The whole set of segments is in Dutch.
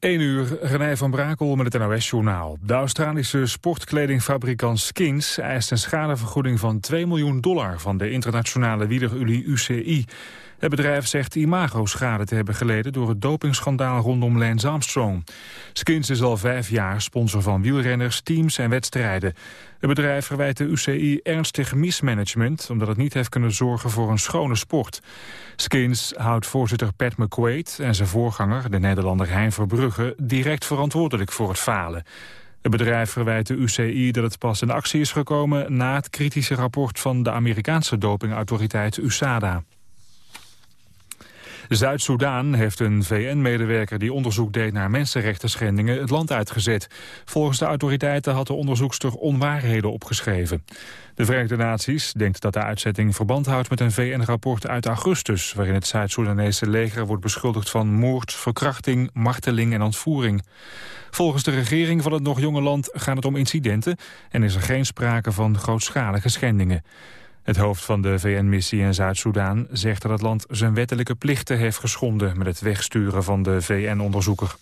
1 uur, René van Brakel met het NOS-journaal. De Australische sportkledingfabrikant Skins eist een schadevergoeding van 2 miljoen dollar van de internationale wielerunie UCI. Het bedrijf zegt imago-schade te hebben geleden door het dopingschandaal rondom Lance Armstrong. Skins is al vijf jaar sponsor van wielrenners, teams en wedstrijden. Het bedrijf verwijt de UCI ernstig mismanagement... omdat het niet heeft kunnen zorgen voor een schone sport. Skins houdt voorzitter Pat McQuaid en zijn voorganger... de Nederlander Hein Verbrugge direct verantwoordelijk voor het falen. Het bedrijf verwijt de UCI dat het pas in actie is gekomen... na het kritische rapport van de Amerikaanse dopingautoriteit USADA. Zuid-Soedan heeft een VN-medewerker die onderzoek deed naar mensenrechtenschendingen het land uitgezet. Volgens de autoriteiten had de onderzoekster onwaarheden opgeschreven. De Verenigde Naties denkt dat de uitzetting verband houdt met een VN-rapport uit augustus... waarin het Zuid-Soedanese leger wordt beschuldigd van moord, verkrachting, marteling en ontvoering. Volgens de regering van het nog jonge land gaat het om incidenten... en is er geen sprake van grootschalige schendingen. Het hoofd van de VN-missie in Zuid-Soedan zegt dat het land zijn wettelijke plichten heeft geschonden met het wegsturen van de VN-onderzoeker.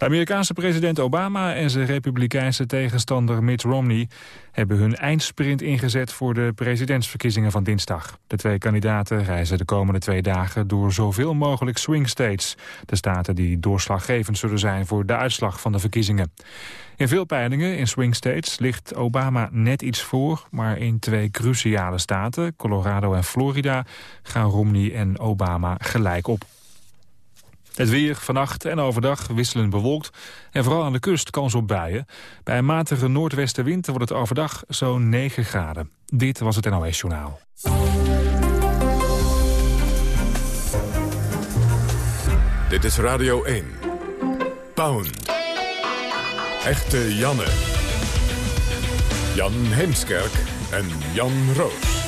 De Amerikaanse president Obama en zijn republikeinse tegenstander Mitt Romney hebben hun eindsprint ingezet voor de presidentsverkiezingen van dinsdag. De twee kandidaten reizen de komende twee dagen door zoveel mogelijk swing states, de staten die doorslaggevend zullen zijn voor de uitslag van de verkiezingen. In veel peilingen in swing states ligt Obama net iets voor... maar in twee cruciale staten, Colorado en Florida... gaan Romney en Obama gelijk op. Het weer vannacht en overdag wisselend bewolkt en vooral aan de kust kans op buien. Bij een matige noordwestenwind wordt het overdag zo'n 9 graden. Dit was het NOS Journaal. Dit is Radio 1. Pound. Echte Janne. Jan Heemskerk en Jan Roos.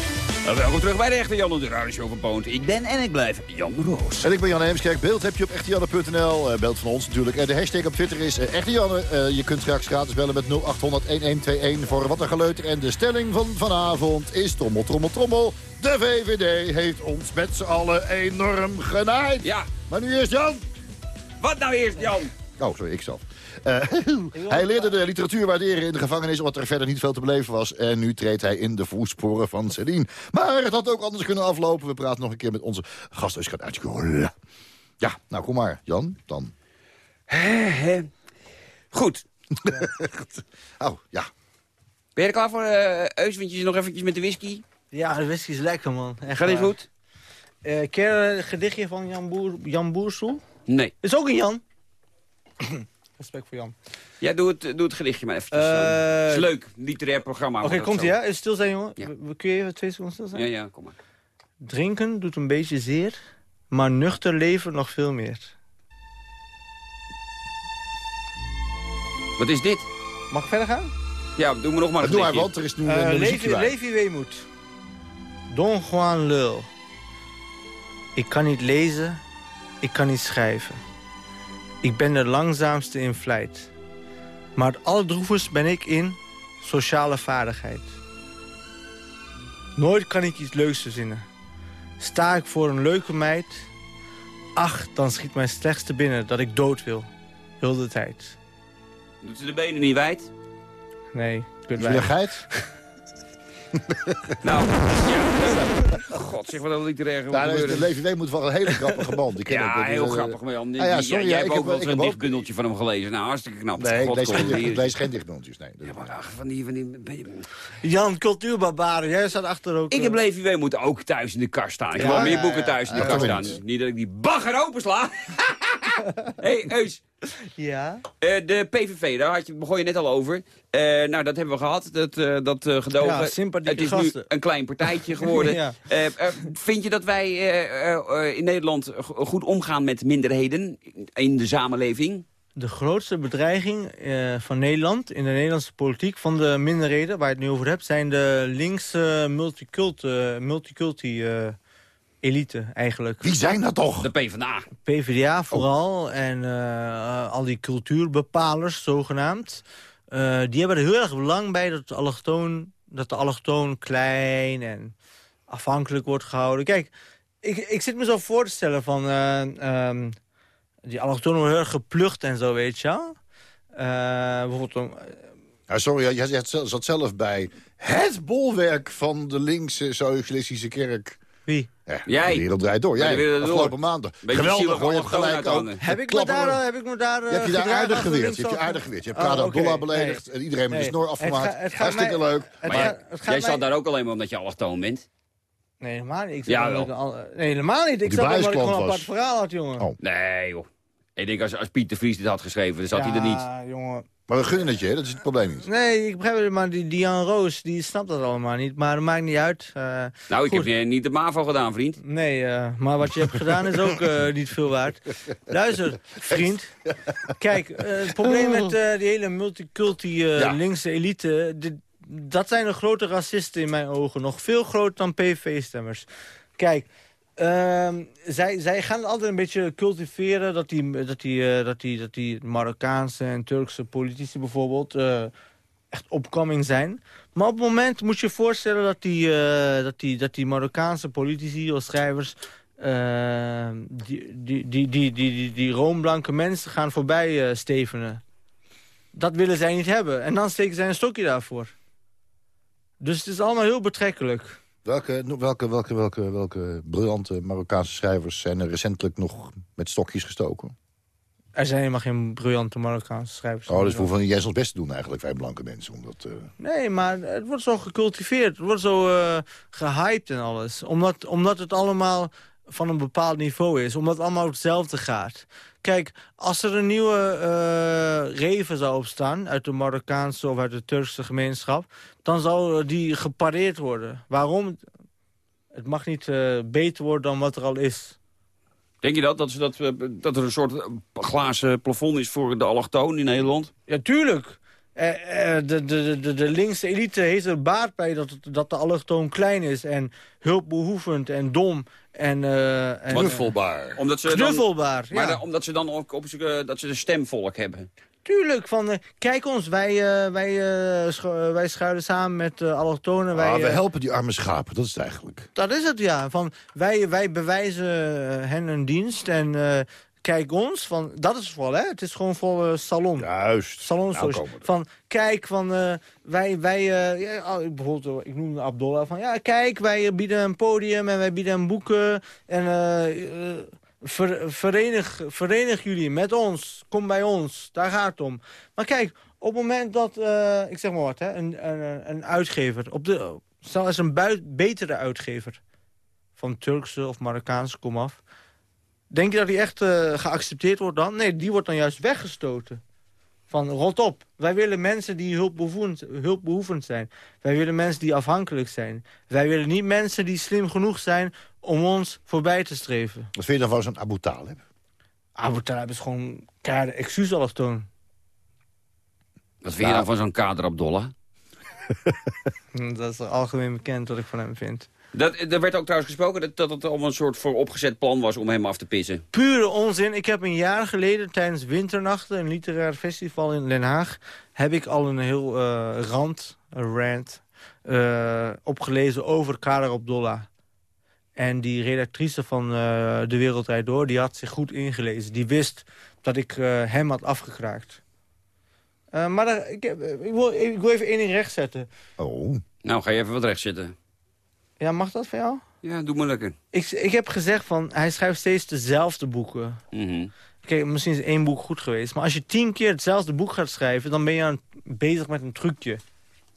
Nou, welkom terug bij de Echte Jan de Radio van Poont. Ik ben en ik blijf Jan Roos. En ik ben Jan Heemskerk. Beeld heb je op echtejanne.nl. Uh, beeld van ons natuurlijk. En de hashtag op Twitter is uh, Echte Janne. Uh, je kunt straks gratis bellen met 0800-1121 voor wat een geleuter. En de stelling van vanavond is trommel, trommel, trommel. De VVD heeft ons met z'n allen enorm genaaid. Ja. Maar nu eerst Jan. Wat nou eerst Jan? Oh, sorry, ik zelf. Uh, hij leerde de literatuur waarderen in de gevangenis... omdat er verder niet veel te beleven was. En nu treedt hij in de voetsporen van Céline. Maar het had ook anders kunnen aflopen. We praten nog een keer met onze gast. Ja, nou kom maar, Jan, dan. Goed. oh, ja. Ben je er klaar voor, uh, nog eventjes met de whisky? Ja, de whisky is lekker, man. Echt Gaat dit goed? Uh, ken je het gedichtje van Jan, Boer, Jan Boersoel? Nee. Is ook een Jan. Respect voor Jan. Ja, doe het, doe het gedichtje maar even. Uh, is leuk, literair programma. Oké, okay, komt ie, ja? Stil zijn, jongen. Ja. Kun je even twee seconden stil zijn? Ja, ja, kom maar. Drinken doet een beetje zeer, maar nuchter leven nog veel meer. Wat is dit? Mag ik verder gaan? Ja, doe me nog maar een Doe maar, want er is nu uh, een Levi, Levi Weemoed. Don Juan Lul. Ik kan niet lezen, ik kan niet schrijven. Ik ben de langzaamste in vlijt. Maar het allerdroevers ben ik in sociale vaardigheid. Nooit kan ik iets leuks verzinnen. Sta ik voor een leuke meid... ach, dan schiet mijn slechtste binnen dat ik dood wil. Heel de tijd. Doet ze de benen niet wijd? Nee, ik ben wijd. nou, ja. God, zeg wat een nou, De LVW moet wel een hele grappige band. Die ja, ook, heel uh, grappig. Jan, ah, ja, sorry, jij hebt ook wel eens een dichtbundeltje van hem gelezen. Nou, hartstikke knap. Nee, ik lees, geen, lees geen dichtbundeltjes. Nee, ja, maar ach, van die, van die... Jan, cultuurbarbaren, jij staat achter ook. Ik heb LVW moeten ook thuis in de kast staan. Ik heb wel meer boeken thuis in de kast staan. Niet dat ik die bagger opensla. Hé, hey, Eus. Ja? Uh, de PVV, daar had je, begon je net al over. Uh, nou, dat hebben we gehad, dat, uh, dat gedogen. Ja, het is gasten. nu een klein partijtje geworden. ja. vind je dat wij in Nederland goed omgaan met minderheden in de samenleving? De grootste bedreiging van Nederland, in de Nederlandse politiek... van de minderheden, waar je het nu over hebt... zijn de linkse multiculti... multiculti elite eigenlijk. Wie zijn dat toch? De PvdA. PvdA vooral oh. en uh, al die cultuurbepalers zogenaamd. Uh, die hebben er heel erg belang bij dat, allochtoon, dat de allochtoon klein en afhankelijk wordt gehouden. Kijk, ik, ik zit me zo voor te stellen van... Uh, um, die allochtonen worden heel erg geplucht en zo, weet je wel. Eh, bijvoorbeeld... om- Ja, sorry, jij zat zelf bij het bolwerk van de linkse socialistische kerk. Wie? Ja, Jij. De wereld draait door. Ja, Jij, de afgelopen. Beetje Geweldig hoor, je hebt gelijk ook. Heb ik, me daar, eh, heb ik me daar... Je hebt je daar aardig geweerd. Je hebt je of- aardig geweerd. Je hebt Oh. Abdullah beledigd. En iedereen met de Nee. snor Het afgemaakt. het gaat Hartstikke mij- leuk. Het Maar het Jij mij- zat daar ook alleen maar omdat je allochtoon bent. Nee, helemaal niet. Ik Ja, wel. al- Nee, helemaal niet. Ik Die zat omdat ik biasklant gewoon een apart verhaal had, jongen. Oh. Nee, joh. Ik denk, als, als Piet de Vries dit had geschreven, dan zat hij er niet. Ja, jongen. Maar we gunnen het je, hè? dat is het probleem niet. Nee, ik begrijp het, maar die Dian Roos, die snapt dat allemaal niet. Maar dat maakt niet uit. Eh, Nou, ik Goed. heb je niet de MAVO gedaan, vriend. nee, eh, maar wat je hebt gedaan is ook eh, niet veel waard. Luister, vriend. Kijk, het probleem met eh, die hele multiculti eh, Ja. linkse elite... dit- dat zijn de grote racisten in mijn ogen. Nog veel groter dan PV-stemmers. Kijk, ehm, zij, zij gaan altijd een beetje cultiveren... dat die, dat die, eh, dat die, dat die Marokkaanse en Turkse politici bijvoorbeeld... eh, echt opkoming zijn. Maar op het moment moet je je voorstellen dat die, eh, dat die, dat die Marokkaanse politici of schrijvers... eh, die, die, die, die, die, die, roomblanke mensen gaan voorbij stevenen. Dat willen zij niet hebben. En dan steken zij een stokje daarvoor. Dus het is allemaal heel betrekkelijk. Welke, welke, welke, welke, welke briljante Marokkaanse schrijvers zijn er recentelijk nog met stokjes gestoken? Er zijn helemaal geen briljante Marokkaanse schrijvers. Oh, dus we hoeven jij ons best te doen eigenlijk, wij blanke mensen. Omdat, eh, Nee, maar het wordt zo gecultiveerd. Het wordt zo eh, gehyped en alles. Omdat, omdat het allemaal van een bepaald niveau is. Omdat het allemaal hetzelfde gaat. Kijk, als er een nieuwe eh reven zou opstaan... uit de Marokkaanse of uit de Turkse gemeenschap... dan zou die gepareerd worden. Waarom? Het mag niet eh, beter worden dan wat er al is. Denk je dat? Dat, dat, eh, dat er een soort glazen plafond is voor de allochtoon in Nederland? Ja, tuurlijk. De, de, de, de linkse elite heeft er baat bij dat, dat de allochtoon klein is... en hulpbehoevend en dom en... eh, en knuffelbaar. Omdat ze dan, knuffelbaar, maar ja. omdat ze dan ook op, eh, dat ze een stemvolk hebben. Tuurlijk, van, kijk ons, wij, wij, schu- wij schuilen samen met allochtonen. Wij, Ah, we helpen die arme schapen, dat is het eigenlijk. dat is het, ja. Van, wij, wij bewijzen hen een dienst en eh, kijk ons. Van, dat is vooral, hè. Het is gewoon voor eh, salon. Juist. Salon Nou van kijk van eh, wij wij eh, ja, oh, bijvoorbeeld ik noemde Abdullah van ja kijk wij bieden een podium en wij bieden een boeken en ver- verenig verenig jullie met ons kom bij ons daar gaat het om maar kijk op het moment dat ik zeg maar wat hè een een, een uitgever op de stel als een betere uitgever van Turkse of Marokkaanse komaf denk je dat die echt eh, geaccepteerd wordt dan nee die wordt dan juist weggestoten van rot op. Wij willen mensen die hulpbehoevend, hulpbehoevend zijn. Wij willen mensen die afhankelijk zijn. Wij willen niet mensen die slim genoeg zijn om ons voorbij te streven. Wat vind je dan van zo'n Abu Talib? Abu Talib is gewoon keiharde excuus allochtoon. Wat vind je dan van zo'n kader Abdollah? Dat is algemeen bekend wat ik van hem vind. Dat, er werd ook trouwens gesproken dat, dat het allemaal een soort vooropgezet plan was om hem af te pissen. Pure onzin. Ik heb een jaar geleden tijdens Winternachten, een literair festival in Den Haag... heb ik al een heel eh, rand, een rant, eh, opgelezen over Kader Abdollah. En die redactrice van eh, De Wereld Rijd Door, die had zich goed ingelezen. Die wist dat ik eh, hem had afgekraakt. Eh, maar daar- ik, ik, wil, ik wil even één ding rechtzetten. Oh, Nou, ga je even wat recht zitten. Ja, mag dat van jou? Ja, doe maar lekker. Ik, ik heb gezegd van, hij schrijft steeds dezelfde boeken. Mhm. Kijk, misschien is één boek goed geweest. Maar als je tien keer hetzelfde boek gaat schrijven... dan ben je aan, bezig met een trucje.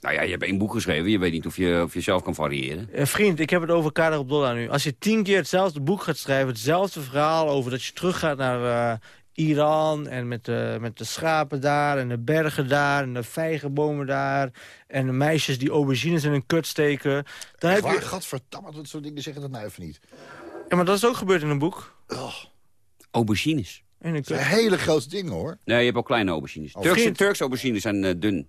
Nou ja, je hebt één boek geschreven. Je weet niet of je, of je zelf kan variëren. Eh, vriend, ik heb het over Kader op Dollar nu. Als je tien keer hetzelfde boek gaat schrijven... hetzelfde verhaal over dat je teruggaat naar eh, Iran... en met de, met de schapen daar en de bergen daar... en de vijgenbomen daar... en de meisjes die aubergines in hun kut steken... Dan heb waar, je... gadverdamme, dat soort dingen zeggen dat nou even niet. Ja, maar dat is ook gebeurd in een boek. Aubergines. In een Dat hele grote dingen, hoor. Nee, je hebt ook kleine aubergines. Turkse, Oh. Turkse aubergines zijn eh, dun.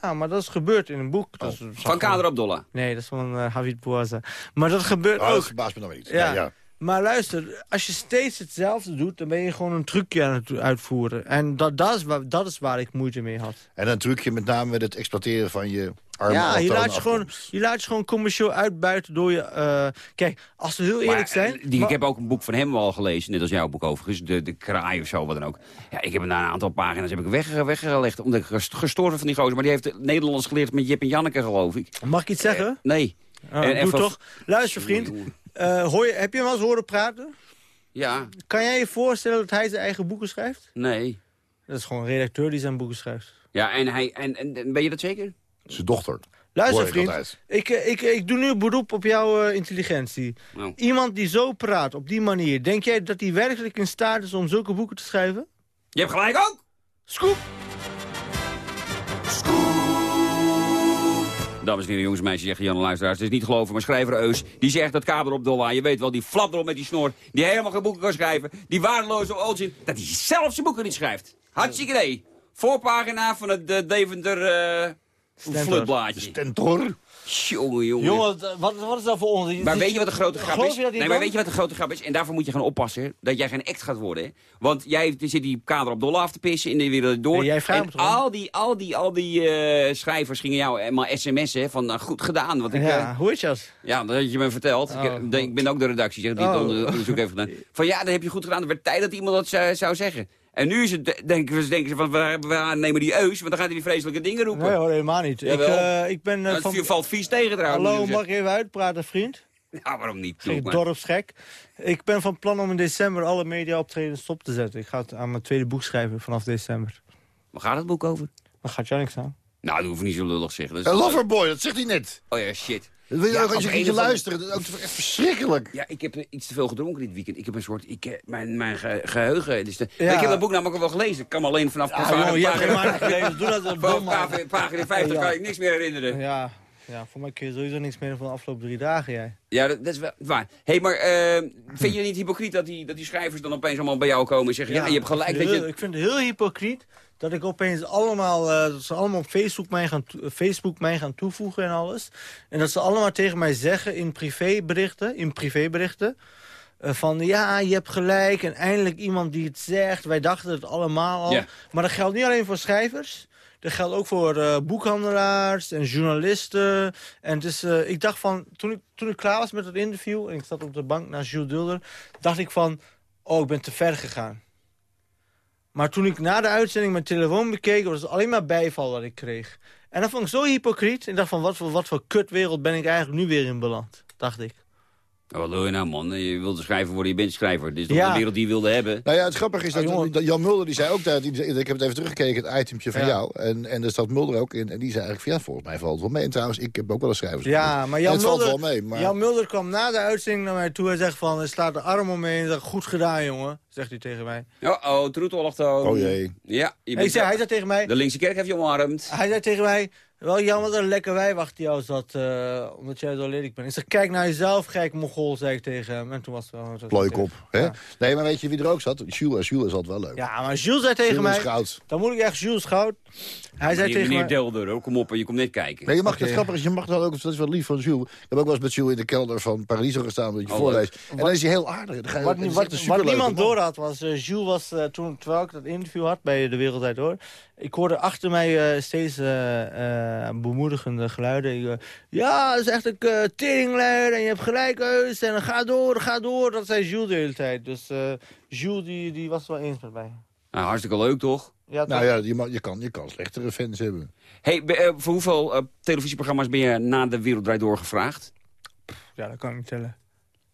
Ja, maar dat is gebeurd in een boek. Dat is- Van Kader Abdollah. Nee, dat is van eh Havid Bouaza. Maar dat gebeurt Oh, dat ook. verbaast me dan weer niet. Ja. Ja, ja. Maar luister, als je steeds hetzelfde doet... dan ben je gewoon een trucje aan het uitvoeren. En dat, dat, is, waar, dat is waar ik moeite mee had. En een trucje met name met het exploiteren van je arme Ja, je laat je, gewoon, je laat je gewoon commercieel uitbuiten door je... eh, kijk, als we heel eerlijk zijn... eh, Die, maar- ik heb ook een boek van hem al gelezen, net als jouw boek overigens. De, de kraai of zo, wat dan ook. Ja, ik heb hem na een aantal pagina's heb ik weg, weggelegd. Omdat ik gest- gestoord werd van die gozer. Maar die heeft het Nederlands geleerd met Jip en Janneke, geloof ik. Mag ik iets zeggen? Nee. Oh, en doe even- toch. Luister, vriend. Eh, hoor je, heb je hem wel eens horen praten? Ja, Kan jij je voorstellen dat hij zijn eigen boeken schrijft? nee. Dat is gewoon een redacteur die zijn boeken schrijft. Ja, en hij... En, en, en ben je dat zeker? Zijn dochter. Luister, vriend. Ik, eh, ik, ik doe nu een beroep op jouw eh, intelligentie. Nou. Iemand die zo praat, op die manier... denk jij dat hij werkelijk in staat is om zulke boeken te schrijven? Je hebt gelijk ook! Scoop! Dames en heren, jongens en meisjes, zeggen Jan en luisteraars. Het is niet geloven, maar schrijver Eus, die zegt dat kader op dollar. Je weet wel, die flap erop met die snor, die helemaal geen boeken kan schrijven. Die waardeloze onzin, dat hij zelf zijn boeken niet schrijft. Hartstikke idee. Voorpagina van het de Deventer eh flutblaadje. Tentor. Jongen, jongen. Jongen, wat, wat is dat voor ons? Maar weet je wat de grote grap Geloof is? Nee, maar weet je wat de grote grap is? En daarvoor moet je gaan oppassen dat jij geen act gaat worden. Hè? Want jij zit die kader op dollar af te pissen in de wereld door. Jij en om? al die, al die, al die eh, schrijvers gingen jou helemaal sms'en van nou, goed gedaan. Want ik, eh, Ja, hoe is dat? Ja, dat had je me verteld. Oh, ik, ik ben ook de redactie, zeg, die het Oh. onder- onderzoek heeft gedaan. Van ja, dat heb je goed gedaan. Er werd tijd dat iemand dat zou, zou zeggen. En nu is het, de- denken, ze- denken ze van, we, we nemen die eus, want dan gaat hij die vreselijke dingen roepen. Nee hoor, helemaal niet. Ik, eh, ik ben eh, Nou, van... het valt vies tegen trouwens. Hallo, mag ik even uitpraten, vriend? Ja, waarom niet? Geen maar. dorpsgek. Ik ben van plan om in december alle media-optredens stop te zetten. Ik ga het aan mijn tweede boek schrijven vanaf december. Waar gaat het boek over? Waar gaat jou niks aan? Nou, dat hoef je niet zo lullig te zeggen. Dat is toch- loverboy, dat zegt hij net. Oh ja, shit. Dat Ja, ook als je andere- luisteren. Dat is ook echt verschrikkelijk. Ja, ik heb iets te veel gedronken dit weekend. Ik heb een soort... Ik, eh, mijn mijn ge- geheugen... Dus de, Ja. Ik heb dat boek namelijk al wel gelezen. Ik kan alleen vanaf Ja, pagina, geen pagina, dat man. pagina, pagina 50 Ja. kan ik niks meer herinneren. Ja, ja, voor mij kun je sowieso niks meer van de afgelopen drie dagen, jij. Ja, dat, dat is wel waar. Hé, hey, maar eh, vind je niet hypocriet dat die, dat die schrijvers dan opeens allemaal bij jou komen en zeggen... Ja, je hebt gelijk, heel, je... ik vind het heel hypocriet dat ik opeens allemaal, eh, dat ze allemaal op Facebook mij, gaan Facebook mij gaan toevoegen en alles. En dat ze allemaal tegen mij zeggen in privéberichten, in privéberichten, eh, van ja, je hebt gelijk en eindelijk iemand die het zegt. Wij dachten het allemaal al. Maar dat geldt niet alleen voor schrijvers. Dat geldt ook voor eh, boekhandelaars en journalisten. En dus, ik dacht van, toen ik, toen ik klaar was met het interview... en ik zat op de bank naast Jules Dulder... dacht ik van, oh, ik ben te ver gegaan. Maar toen ik na de uitzending mijn telefoon bekeek... was het alleen maar bijval wat ik kreeg. En dat vond ik zo hypocriet. Ik dacht van, wat voor, wat voor kutwereld ben ik eigenlijk nu weer in beland? Dacht ik. Wat wil je nou, man? Je wilde schrijver worden, je bent schrijver. Dit is toch Ja. de wereld die je wilde hebben? Nou ja, het grappige is dat, Jan Mulder, die zei ook, dat, ik heb het even teruggekeken, het itempje van Ja. jou. En, en er staat Mulder ook in. En die zei eigenlijk van, ja, volgens mij valt het wel mee. En trouwens, ik heb ook wel een schrijvers. Ja, maar Jan het valt Mulder, wel mee, maar... Jan Mulder kwam na de uitzending naar mij toe en zegt van... hij slaat de arm om me heen en zegt, goed gedaan, jongen. Zegt hij tegen mij. Oh, oh. Oh jee. Ja, je Ik zei, hij zei tegen mij... De linkse kerk heeft je omarmd. Hij zei tegen mij, wel Jan, wat een lekker wijwacht die jou zat, eh, omdat jij zo lelijk bent. Ik zeg, kijk naar jezelf, gek mongool, zei ik tegen hem. En toen was het wel... zo- Plooikop. Hè? Ja. Nee, maar weet je wie er ook zat? Jules. En Jules is altijd wel leuk. Ja, maar Jules zei tegen Jules is mij, goud. dan moet ik echt Jules Schout. Hij zei tegen Meneer mij... Delder, hoor. kom op, je komt net kijken. Nee, je mag, Oké. het grappige is, je mag dat ook, dat is wel lief van Jules. Ik heb ook wel eens met Jules in de kelder van Paradiso gestaan, dat je Oh, voorleest. En dan is hij heel aardig. Dan ga je, Wat, is wat, niemand man. door had was, eh, Jules was eh, toen, terwijl ik dat interview had bij De Wereldwijd Door. Ik hoorde achter mij eh, steeds eh, eh, bemoedigende geluiden. Ik, ja, dat is echt een uh, teringleier en je hebt gelijk Eus en ga door, ga door. Dat zei Jules de hele tijd. Dus eh, Jules die, die was het wel eens met mij. Nou, hartstikke leuk, toch? Ja, Nou ja, je, mag, je, kan, je kan slechtere fans hebben. Hey, be- voor hoeveel televisieprogramma's ben je na de Wereld Draait Door gevraagd? ja, dat kan ik niet tellen.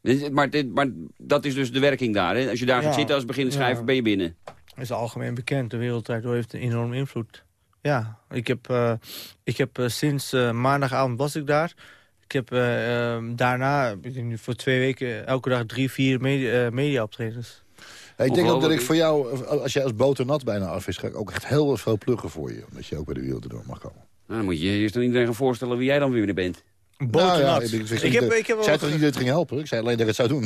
Dit- Maar, dit, maar dat is dus de werking daar. Hè? Als je daar Ja. gaat zitten als beginnend schrijver, Ja. ben je binnen. Dat is algemeen bekend. De Wereldwijd Door heeft een enorme invloed. Ja, ik heb, eh, ik heb eh, sinds eh, maandagavond was ik daar. Ik heb eh, ehm, daarna, ik denk nu voor twee weken, elke dag drie, vier media, media-optredens. Ja, ik denk ook dat ik voor jou, als jij als boternat bijna af is, ga ik ook echt heel veel pluggen voor je. Omdat je ook bij de wereld erdoor mag komen. Nou, dan moet je eerst aan iedereen gaan voorstellen wie jij dan weer bent. Boternat. Nou ja, ik, ik, ik, ik, heb, ik, heb zei wel- toch niet dat het ging helpen? Ik zei alleen dat ik het zou doen.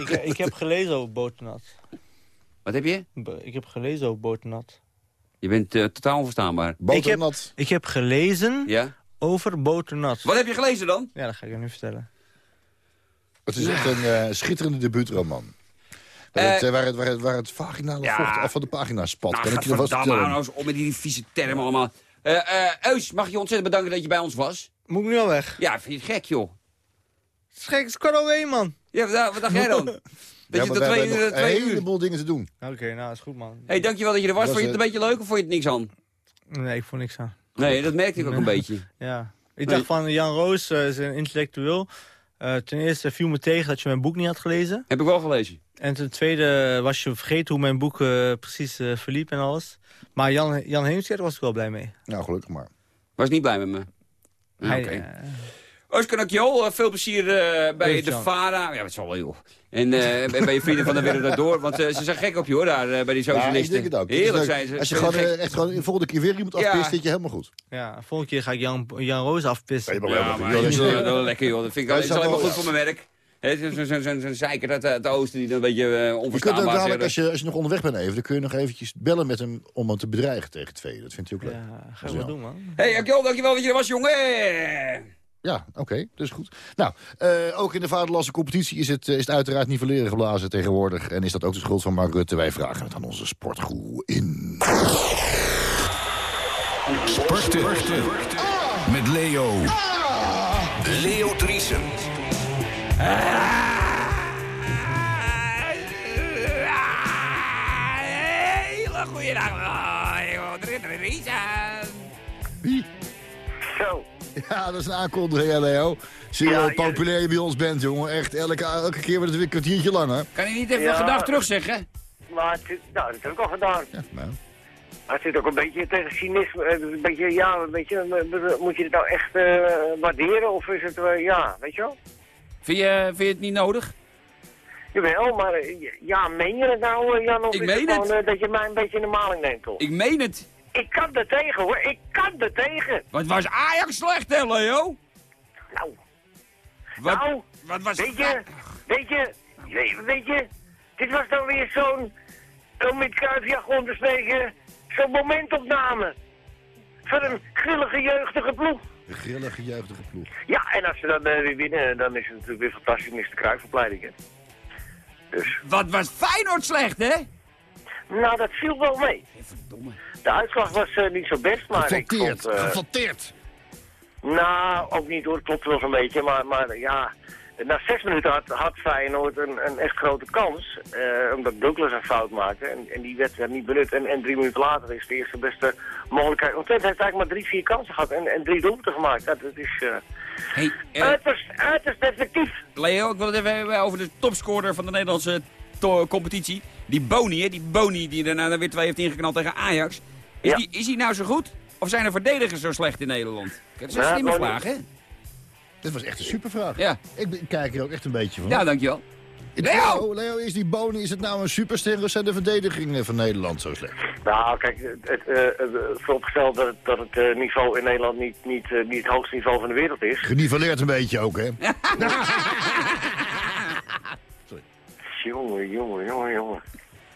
ik, ik heb gelezen over Boternat. Wat heb je? Bo- Ik heb gelezen over Boternat. Je bent eh, totaal onverstaanbaar. Boternat. Ik heb gelezen Ja? over Boternat. Wat heb je gelezen dan? Ja, dat ga ik je nu vertellen. Het is echt een eh, schitterende debuutroman. Waar het, Eh, waar het, waar het, waar het vaginale Ja. vocht af van de pagina spat. Nou, kan ik je vertellen. nou eens op met die vieze termen allemaal. Eh eh Eus, mag je ontzettend bedanken dat je bij ons was? Moet ik nu al weg? Ja, vind je het gek, joh? Schrik, het is kwart over één, man. Ja, wat, wat dacht jij dan? Dat Ja, je we twee, hebben uur, nog twee een uur... heleboel dingen te doen. Oké, nou, is goed, man. hey, dankjewel dat je er was. Was, Vond je het een eh, beetje leuk of vond je het niks aan? Nee, ik vond niks aan. Nee, dat merkte ik ook een beetje. Ja. Ik dacht van, Jan Roos eh, is een intellectueel. Eh, ten eerste viel me tegen dat je mijn boek niet had gelezen. Heb ik wel gelezen. En ten tweede was je vergeten hoe mijn boek eh, precies eh, verliep en alles. Maar Jan, Jan Heemskerk was ik wel blij mee. Nou, gelukkig maar. Was niet blij met me. Ja, Hij, Oké. eh, Oscar dankjewel. Eh, veel plezier eh, bij de. VARA. Ja, dat is wel joh. En eh, bij je vrienden van de wereld door. Want ze zijn gek op je hoor, daar eh, bij die Ja, ik socialisten. denk het ook. Heerlijk zijn ze. Als je gewoon, echt gewoon de volgende keer weer iemand Ja. afpist, zit je helemaal goed. ja, volgende keer ga ik Jan, Jan Roos afpissen. Ja, maar Ja, dat is wel- lekker joh. Dat vind ik Dat dat is alleen maar goed voor mijn werk. Zo'n zo, zo, zo zeiker uit het oosten die dan een beetje Je kunt ook onverstaanbaar dadelijk, zeggen. als je, als je nog onderweg bent even, dan kun je nog eventjes bellen met hem om hem te bedreigen tegen twee. Dat vindt hij ook leuk. Ja, ga Dat ik is wel wel. doen, man. Hé, hey, dankjewel, dankjewel dat je er was, jongen. Ja, oké, dat is goed. Nou, eh, ook in de vaderlandse competitie is het, eh, is het uiteraard nivelleren geblazen tegenwoordig. En is dat ook de schuld van Mark Rutte? Wij vragen het aan onze sportgoe in. Sporten. Met Leo. Leo Driesen. Hele goede dag. Wie? Zo. Ja, dat is een aankondiging, hè, Leo. Zie je Ja, hoe populair je bij ons bent, jongen. Echt, elke, elke keer wordt het weer een kwartiertje langer. Kan je niet even Ja. een gedag terugzeggen? Maar het, nou, dat heb ik al gedaan. Ja, nou. Maar het zit ook een beetje tegen cynisme. eh, Een beetje, ja, een beetje, eh, moet je het nou echt eh, waarderen? Of is het, eh, ja, weet je wel? Vind je, vind je het niet nodig? Jawel, maar ja, meen je het nou, Jan? Of Ik is meen het. Gewoon, dat je mij een beetje in de maling neemt, toch? Ik meen het. Ik kan er tegen, hoor. Ik kan er tegen. Wat was Ajax slecht, hè, Leo? Nou, Wat, nou, wat was weet je, weet je, weet, weet je, dit was dan weer zo'n, om met Kuifjargon te spreken, zo'n momentopname. Van een grillige jeugdige ploeg. De grillige, jeugdige ploeg. Ja, en als ze dan eh, weer winnen, dan is het natuurlijk weer fantastisch. Kruifopleiding, hè. Dus, Wat was Feyenoord slecht, hè? nou, dat viel wel mee. Verdomme. De uitslag was eh, niet zo best, maar ik Geflatteerd, vond... eh, geflatteerd. nou, ook niet hoor, klopt wel zo'n beetje. Maar, maar ja, na zes minuten had, had Feyenoord een, een echt grote kans. eh, omdat Douglas een fout maakte. En, en die werd er niet benut. En, en drie minuten later is de eerste beste mogelijkheid. Want Twente heeft eigenlijk maar drie, vier kansen gehad. En, en drie doelpunten gemaakt. Dat is eh Hey, eh, uiterst, uiterst effectief. Leo, ik wil het even hebben over de topscorer van de Nederlandse competitie. Die Boni, hè? Die Boni die nou weer twee heeft ingeknald tegen Ajax. Is, Ja. die, is die nou zo goed? Of zijn de verdedigers zo slecht in Nederland? Dat is een Ja, slimme vraag, hè? Dit was echt een supervraag. Ja, Ik, kijk er ook echt een beetje van. ja dankjewel. Leo, Leo, is die Boni, is het nou een superster of zijn de verdedigingen van Nederland zo slecht? Nou, kijk, het, het, eh, het, vooropgesteld dat het, dat het eh, niveau in Nederland niet, niet, eh, niet het hoogste niveau van de wereld is. Geniveleerd een beetje ook, hè? Jongen, jongen, jongen, jongen.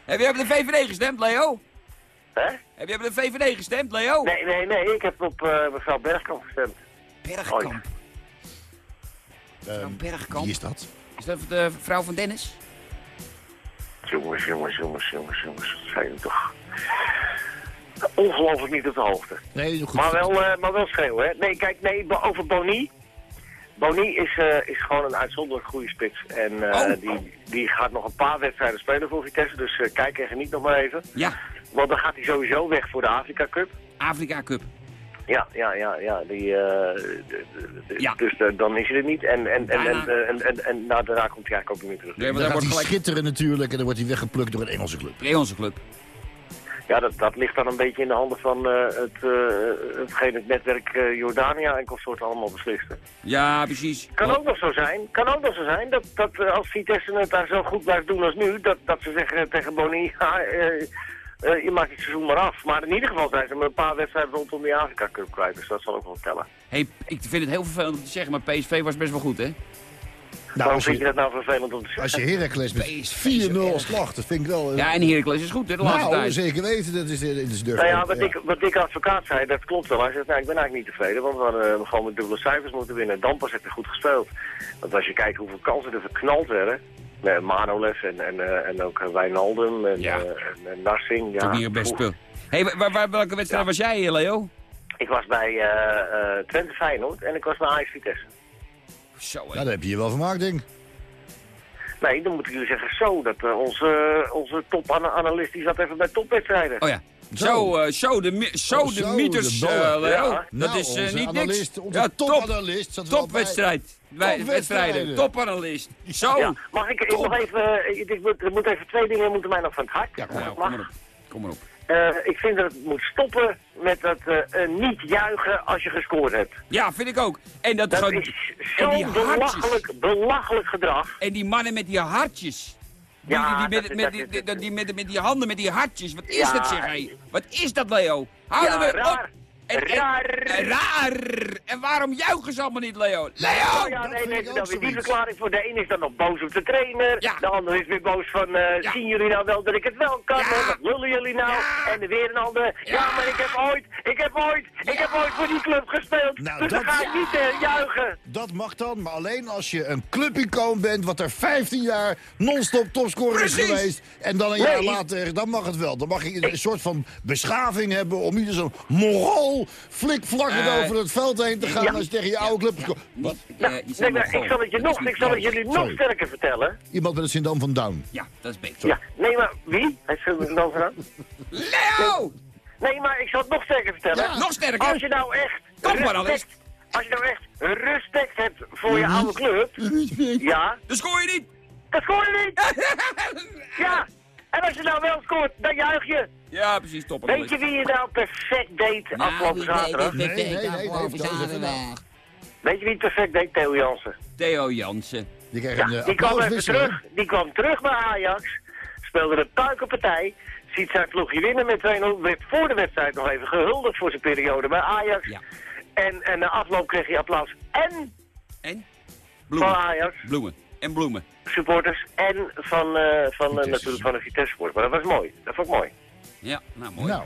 Heb je op de VVD gestemd, Leo? Hè? Heb je op de VVD gestemd, Leo? Nee, nee, nee, ik heb op eh, mevrouw Bergkamp gestemd. Bergkamp. Ooit. Ehm, Bergkamp. wie is dat? Is dat de vrouw van Dennis? Jongens, jongens, jongens, jongens, jongens. Dat zijn toch ongelooflijk niet op de hoogte. Nee, goed. Maar wel, eh, maar wel schreeuwen, hè. Nee, kijk, nee, over Boni. Boni is, eh, is gewoon een uitzonderlijk goede spits. En eh, Oh. die, die gaat nog een paar wedstrijden spelen voor Vitesse. Dus eh, kijk en geniet nog maar even. Ja, Want dan gaat hij sowieso weg voor de Afrika Cup. Afrika Cup. Ja, ja, ja, ja. Die, eh, de- de- de- Ja. Dus dan is hij er niet. En, en, en, en, Daarna- en, en, en, en nou, daarna komt hij eigenlijk ook niet meer terug. Nee, maar Dan wordt hij gelijk... schitteren natuurlijk en dan wordt hij weggeplukt door een Engelse club. Onze club. Ja, dat, dat ligt dan een beetje in de handen van eh, het, eh, hetgeen het netwerk eh, Jordania en consorten allemaal beslist. hè. Ja, precies. Kan ook nog zo zijn, kan ook nog zo zijn dat, dat als Vitesse het daar zo goed blijft doen als nu, dat, dat ze zeggen tegen Boni, ja, je maakt het seizoen maar af. Maar in ieder geval zijn ze met een paar wedstrijden rondom die Afrika Cup kwijt, dus dat zal ook wel tellen. Hey, ik vind het heel vervelend om te zeggen, maar PSV was best wel goed, hè? Waarom als je- vind je dat nou vervelend om te zeggen? Als je Heracles met PSV 4-0 slacht, dat vind ik wel... eh, Ja, en Heracles is goed, hè, de laatste nou, tijd. zeker weten, dat is, eh, dat is durf Nou ja, wat, ik, wat Dick advocaat zei, dat klopt wel. Hij zegt, nou, ik ben eigenlijk niet tevreden, want we hadden eh, gewoon met dubbele cijfers moeten winnen. Dampas heeft er goed gespeeld. Want als je kijkt hoeveel kansen er verknald werden, met Manoles en, en, eh, en ook Wijnaldum en, Ja. en, en Narsing. Ja, niet Oeh. spul. Hey, waar, waar- welke wedstrijd was jij, Leo? Ik was bij eh, eh, Twente Feyenoord en ik was bij Ajax Vitesse. Zo. Ja, daar heb je je wel vermaakt, denk ik. Nee, dan moet ik jullie zeggen zo, dat eh, onze, onze topanalist die zat even bij topwedstrijden. Oh ja. Zo. Zo, eh, zo de, zo Oh, de zo, mythes, de ballen. eh, Leo. Ja. Dat Nou, is onze niet analist, niks. Onze Ja, top, topanalist. zat wel topwedstrijd. Wij- Topwedstrijden. Wedstrijden, topanalist. Zo. Ja, mag ik, ik Top. nog even, ik, ik moet, er moeten even twee dingen moeten mij nog van het hart. Ja, kom Nou, kom maar op. Kom maar op. Eh, ik vind dat het moet stoppen met dat eh, eh, niet juichen als je gescoord hebt. Ja, vind ik ook. En dat, Dat gewoon- is zo'n belachelijk, belachelijk gedrag. En die mannen met die hartjes. Die, Ja, die, met, die, met, die handen, met die hartjes. Wat is Ja. dat, zeg hé? Wat is dat, Leo? Hou Ja, er weer raar. op. En, en- Raar. en raar. En waarom juichen ze allemaal niet, Leo? Leo! Oh ja, dat nee, nee, dan weer die verklaring voor de een is dan nog boos op de trainer. Ja. De ander is weer boos van, eh, Ja. zien jullie nou wel dat ik het wel kan? Ja. Wat lullen jullie nou? Ja. En er weer een ander, ja. Ja. maar ik heb ooit, ik heb ooit, ik heb ooit voor die club gespeeld. Nou, dus dan dat- ga ik niet eh, juichen. Dat mag dan, maar alleen als je een clubicoon bent... wat er 15 jaar non-stop topscorer is geweest... en dan een jaar later, dan mag het wel. Dan mag je een soort van beschaving hebben... om niet zo'n moraal flikvlakkend Eh, over het veld heen te gaan... ja. als je tegen je oude club. Wat? Nou, nee, maar ik zal het je Dat nog, ik zal het jullie nog Sorry. sterker vertellen. Iemand met het syndroom van Down. Ja, dat is beter. Ja, nee, maar wie? Hij is er dan vandaan. Leo! Nee, maar ik zal het nog sterker vertellen. Ja. Nog sterker. Als je nou echt Top, maar als je nou echt respect hebt voor je oude club, ja, Dan scoor je niet. dan scoor je niet. Ja, en als je nou wel scoort, dan juich je. Ja, precies. Top. Weet je wie je nou perfect deed afgelopen zaterdag? Nee, nee, nee. Weet je wie het perfect deed? Theo Jansen. Theo Jansen. Krijgt Ja, een eh, die kwam even terug. Die kwam terug bij Ajax. Speelde een puikenpartij. Ziet zijn ploegje winnen met 2-0. Werd voor de wedstrijd nog even gehuldigd voor zijn periode bij Ajax. Ja. En, en na afloop kreeg hij applaus. En En? van Bloemen. Ajax. Bloemen. En bloemen. supporters en van, eh, van eh, natuurlijk van de Vitesse support. Maar dat was mooi. Dat vond ik mooi. Ja, nou mooi. Nou,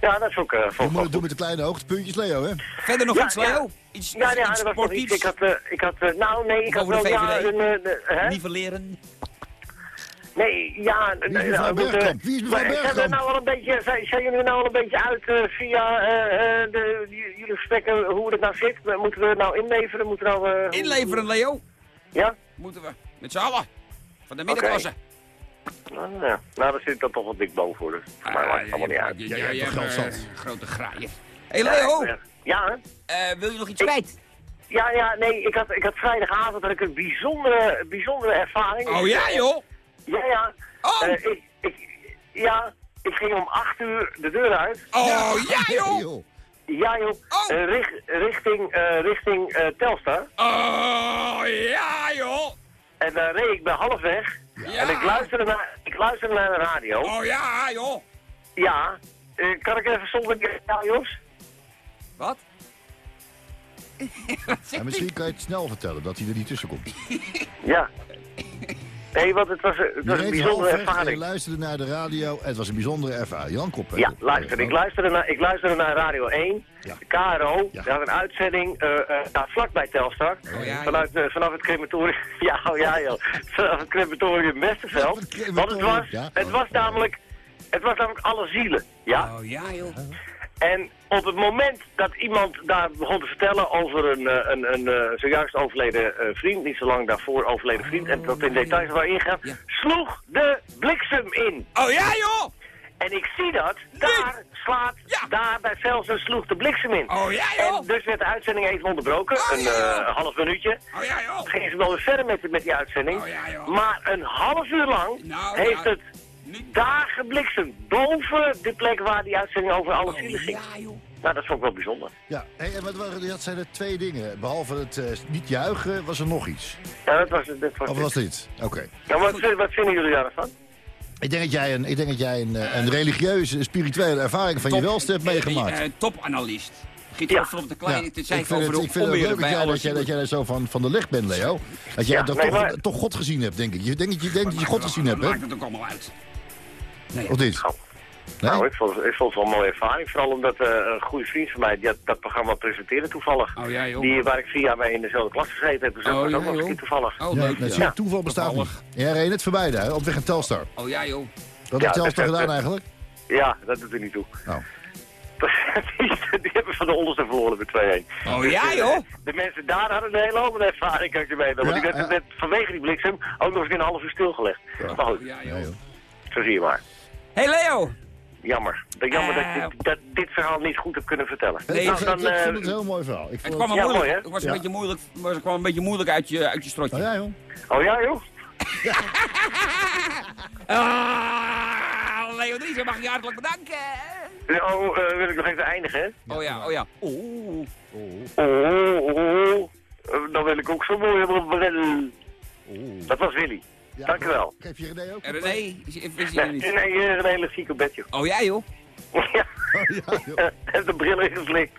Ja, dat vond ik, eh, je vond ik moet wel het doen met de kleine hoogtepuntjes, Leo, hè? Verder nog Ja, iets. Leo? Iets, Ja, ja, iets dat was nog iets. Ik had, eh, ik had eh, nou nee, ik had wel, ja, een, eh, hè? Nivelleren? Nee, ja. Wie is nee, mevrouw nou, eh, Bergkamp? Wie is mevrouw Zijn, er nou al een beetje, zijn, zijn jullie nou al een beetje uit eh, via eh, eh, de, jullie gesprekken hoe het nou zit? Moeten we het nou inleveren? Moeten we nou, eh, Inleveren, Leo? Ja? Moeten we. Met z'n allen. Van de middenklasse. Nou, nou, daar zit ik dan toch wel dik boven voor. Dus. Ah, maar maakt allemaal niet uit. Ja, hebt geld eh, zat. Grote graaier. Hé, hey, Leo. Ja, eh, wil je nog iets Ik- kwijt? Ja, ja, nee, ik had, ik had vrijdagavond had ik een bijzondere, bijzondere ervaring. Oh ja, joh. Ja, ja. Oh. Eh, ik, ik, ja, ik ging om 8 uur de deur uit. Oh ja, joh. Ja, joh. Oh. Richt- richting eh, richting eh, Telstar. Oh ja, joh. En dan reed ik bij halfweg. Ja. En ik luisterde, naar, ik luisterde naar de radio. Oh ja, joh. Ja. Eh, kan ik even zonder die radio's? Wat? En misschien kan je het snel vertellen, dat hij er niet tussen komt. Ja. Nee, want het was, een- het Je was een reed bijzondere ervaring. luisterde naar de radio. Het was een bijzondere ervaring. Jan Kop, hè? Ja, luister. Ik luisterde naar, ik luisterde naar Radio 1, Ja. de KRO. Ja. Daar had een uitzending uh, daar vlakbij Telstar. Oh ja, Vanuit, eh, vanaf het crematorium. Ja, oh ja, joh. Vanaf het crematorium Westerveld. Het Want het was, ja. het was namelijk. Het was namelijk alle zielen. Ja? Oh ja, joh. En op het moment dat iemand daar begon te vertellen over een, eh, een, een, eh, zojuist overleden eh, vriend, niet zo lang daarvoor overleden vriend, en dat in details waar ingaan, Ja. sloeg de bliksem in. Oh ja, joh. En ik zie dat, daar slaat, Ja. daar bij Velsen sloeg de bliksem in. Oh ja, joh. En dus werd de uitzending even onderbroken, Oh, een ja, half minuutje. Oh ja, joh. Gingen ze wel weer verder met, met die uitzending. Oh, ja, joh. Maar een half uur lang Nou, heeft het daar gebliksemd. Boven de plek waar die uitzending over alle zielen Oh ging. ja, joh. Nou, dat vond ik wel bijzonder. Ja, hey, en wat waren, dat zijn er twee dingen. Behalve het eh, niet juichen, was er nog iets. Ja, dat was, dat was, Of was dit? Oké. Nou, wat, wat vinden jullie daarvan? Ik denk dat jij een, ik denk dat jij een, eh, een religieuze, spirituele ervaring van je welste hebt meegemaakt. eh, topanalist. Giet Ja. ja. op de kleine, Ja, te zei ik vind het, over ik vind het leuk dat bij jij, dat, alles. jij, dat jij dat zo van, van de leg bent, Leo. Dat jij Ja, toch, nee, toch, maar- toch God gezien hebt, denk ik. Je denkt dat je, denkt dat je God gezien hebt, hè? Maakt het ook allemaal uit. Nee, Of niet? Nou, Nee? Nou, ik vond, ik vond het wel een mooie ervaring. Vooral omdat eh, een goede vriend van mij die had dat programma presenteerde toevallig. Oh ja, joh. Die, waar ik vier jaar mee in dezelfde klas gezeten heb. Dus dat Oh, was ja, ook wel eens een joh. keer toevallig. Oh, Ja, leuk. dat Ja. ja. toeval bestaat Toevallig. niet. Ja, reed net voorbij daar, op weg naar Telstar. Oh ja, joh. Wat Ja, heeft Telstar dat- gedaan eigenlijk? Ja, dat doet er niet toe. Oh. die, die hebben van de onderste verloren met 2-1. Oh ja, joh. De mensen daar hadden een hele hoop ervaring, kan ik je meenemen. Want Ja, die werd, ja. werd vanwege die bliksem ook nog eens een half uur stilgelegd. Maar goed, Oh ja, Ja, joh. joh. zo zie je maar. Hey Leo. Jammer. Jammer Eh. dat, je dat dit verhaal niet goed heb kunnen vertellen. Ik, Nee, ik, Nou, dan, ik eh, vond het een heel mooi verhaal. Ik Het kwam, het... Ja, moeilijk. mooi, hè? Het was Ja. een beetje moeilijk, het kwam een beetje moeilijk uit je, uit je strotje. Oh ja, joh. Oh ja, joh? Ah, Leo Dries, mag je hartelijk bedanken. Ja, Oh, eh, wil ik nog even eindigen, hè? Oh ja, oh ja. Oeh. Oh, oh, oh. Eh, dan wil ik ook zo mooi hebben. Dat was Willy. Ja, Dank u wel. Geef je René ook? En René, is, is, is Nee, er niet? nee, René ligt ziek op bedje. Oh ja, joh. ja, Oh, ja, joh. heeft de bril ingeflikt.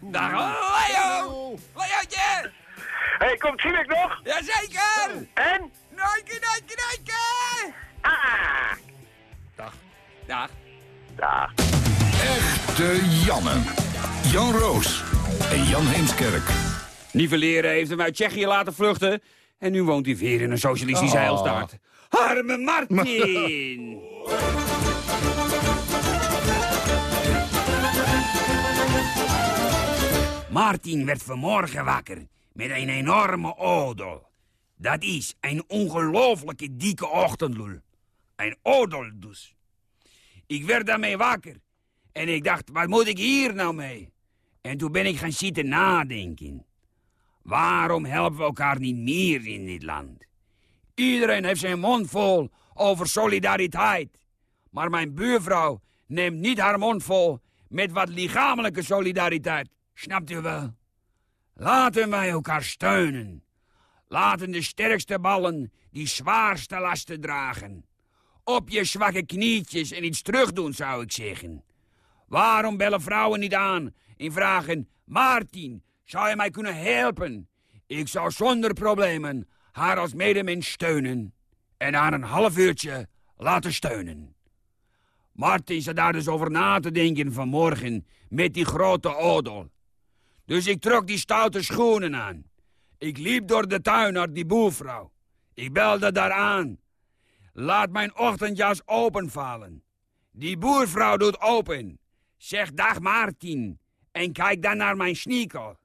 Dag Leo. Leootje. Hé, hey, komt Siemek nog? Jazeker. En? Nooike, nooike, nooike. Ah! Dag. Dag. Echte Janne. Jan Roos en Jan Heemskerk. Nivelleren heeft hem uit Tsjechië laten vluchten. En nu woont hij weer in een socialistische Oh. heilstaat. Arme Martin! Martin werd vanmorgen wakker met een enorme odel. Dat is een ongelooflijke dikke ochtendlul. Een odel dus. Ik werd daarmee wakker. En ik dacht, wat moet ik hier nou mee? En toen ben ik gaan zitten nadenken. Waarom helpen we elkaar niet meer in dit land? Iedereen heeft zijn mond vol over solidariteit. Maar mijn buurvrouw neemt niet haar mond vol met wat lichamelijke solidariteit. Snapt u wel? Laten wij elkaar steunen. Laten de sterkste ballen die zwaarste lasten dragen. Op je zwakke knietjes en iets terugdoen, zou ik zeggen. Waarom bellen vrouwen niet aan en vragen... Martin, zou je mij kunnen helpen? Ik zou zonder problemen haar als medemens steunen... en haar een half uurtje laten steunen. Martin zat daar dus over na te denken vanmorgen met die grote odel. Dus ik trok die stoute schoenen aan. Ik liep door de tuin naar die boervrouw. Ik belde daar aan. Laat mijn ochtendjas openvallen. Die boervrouw doet open. Zeg dag Martin. En kijk dan naar mijn sneaker.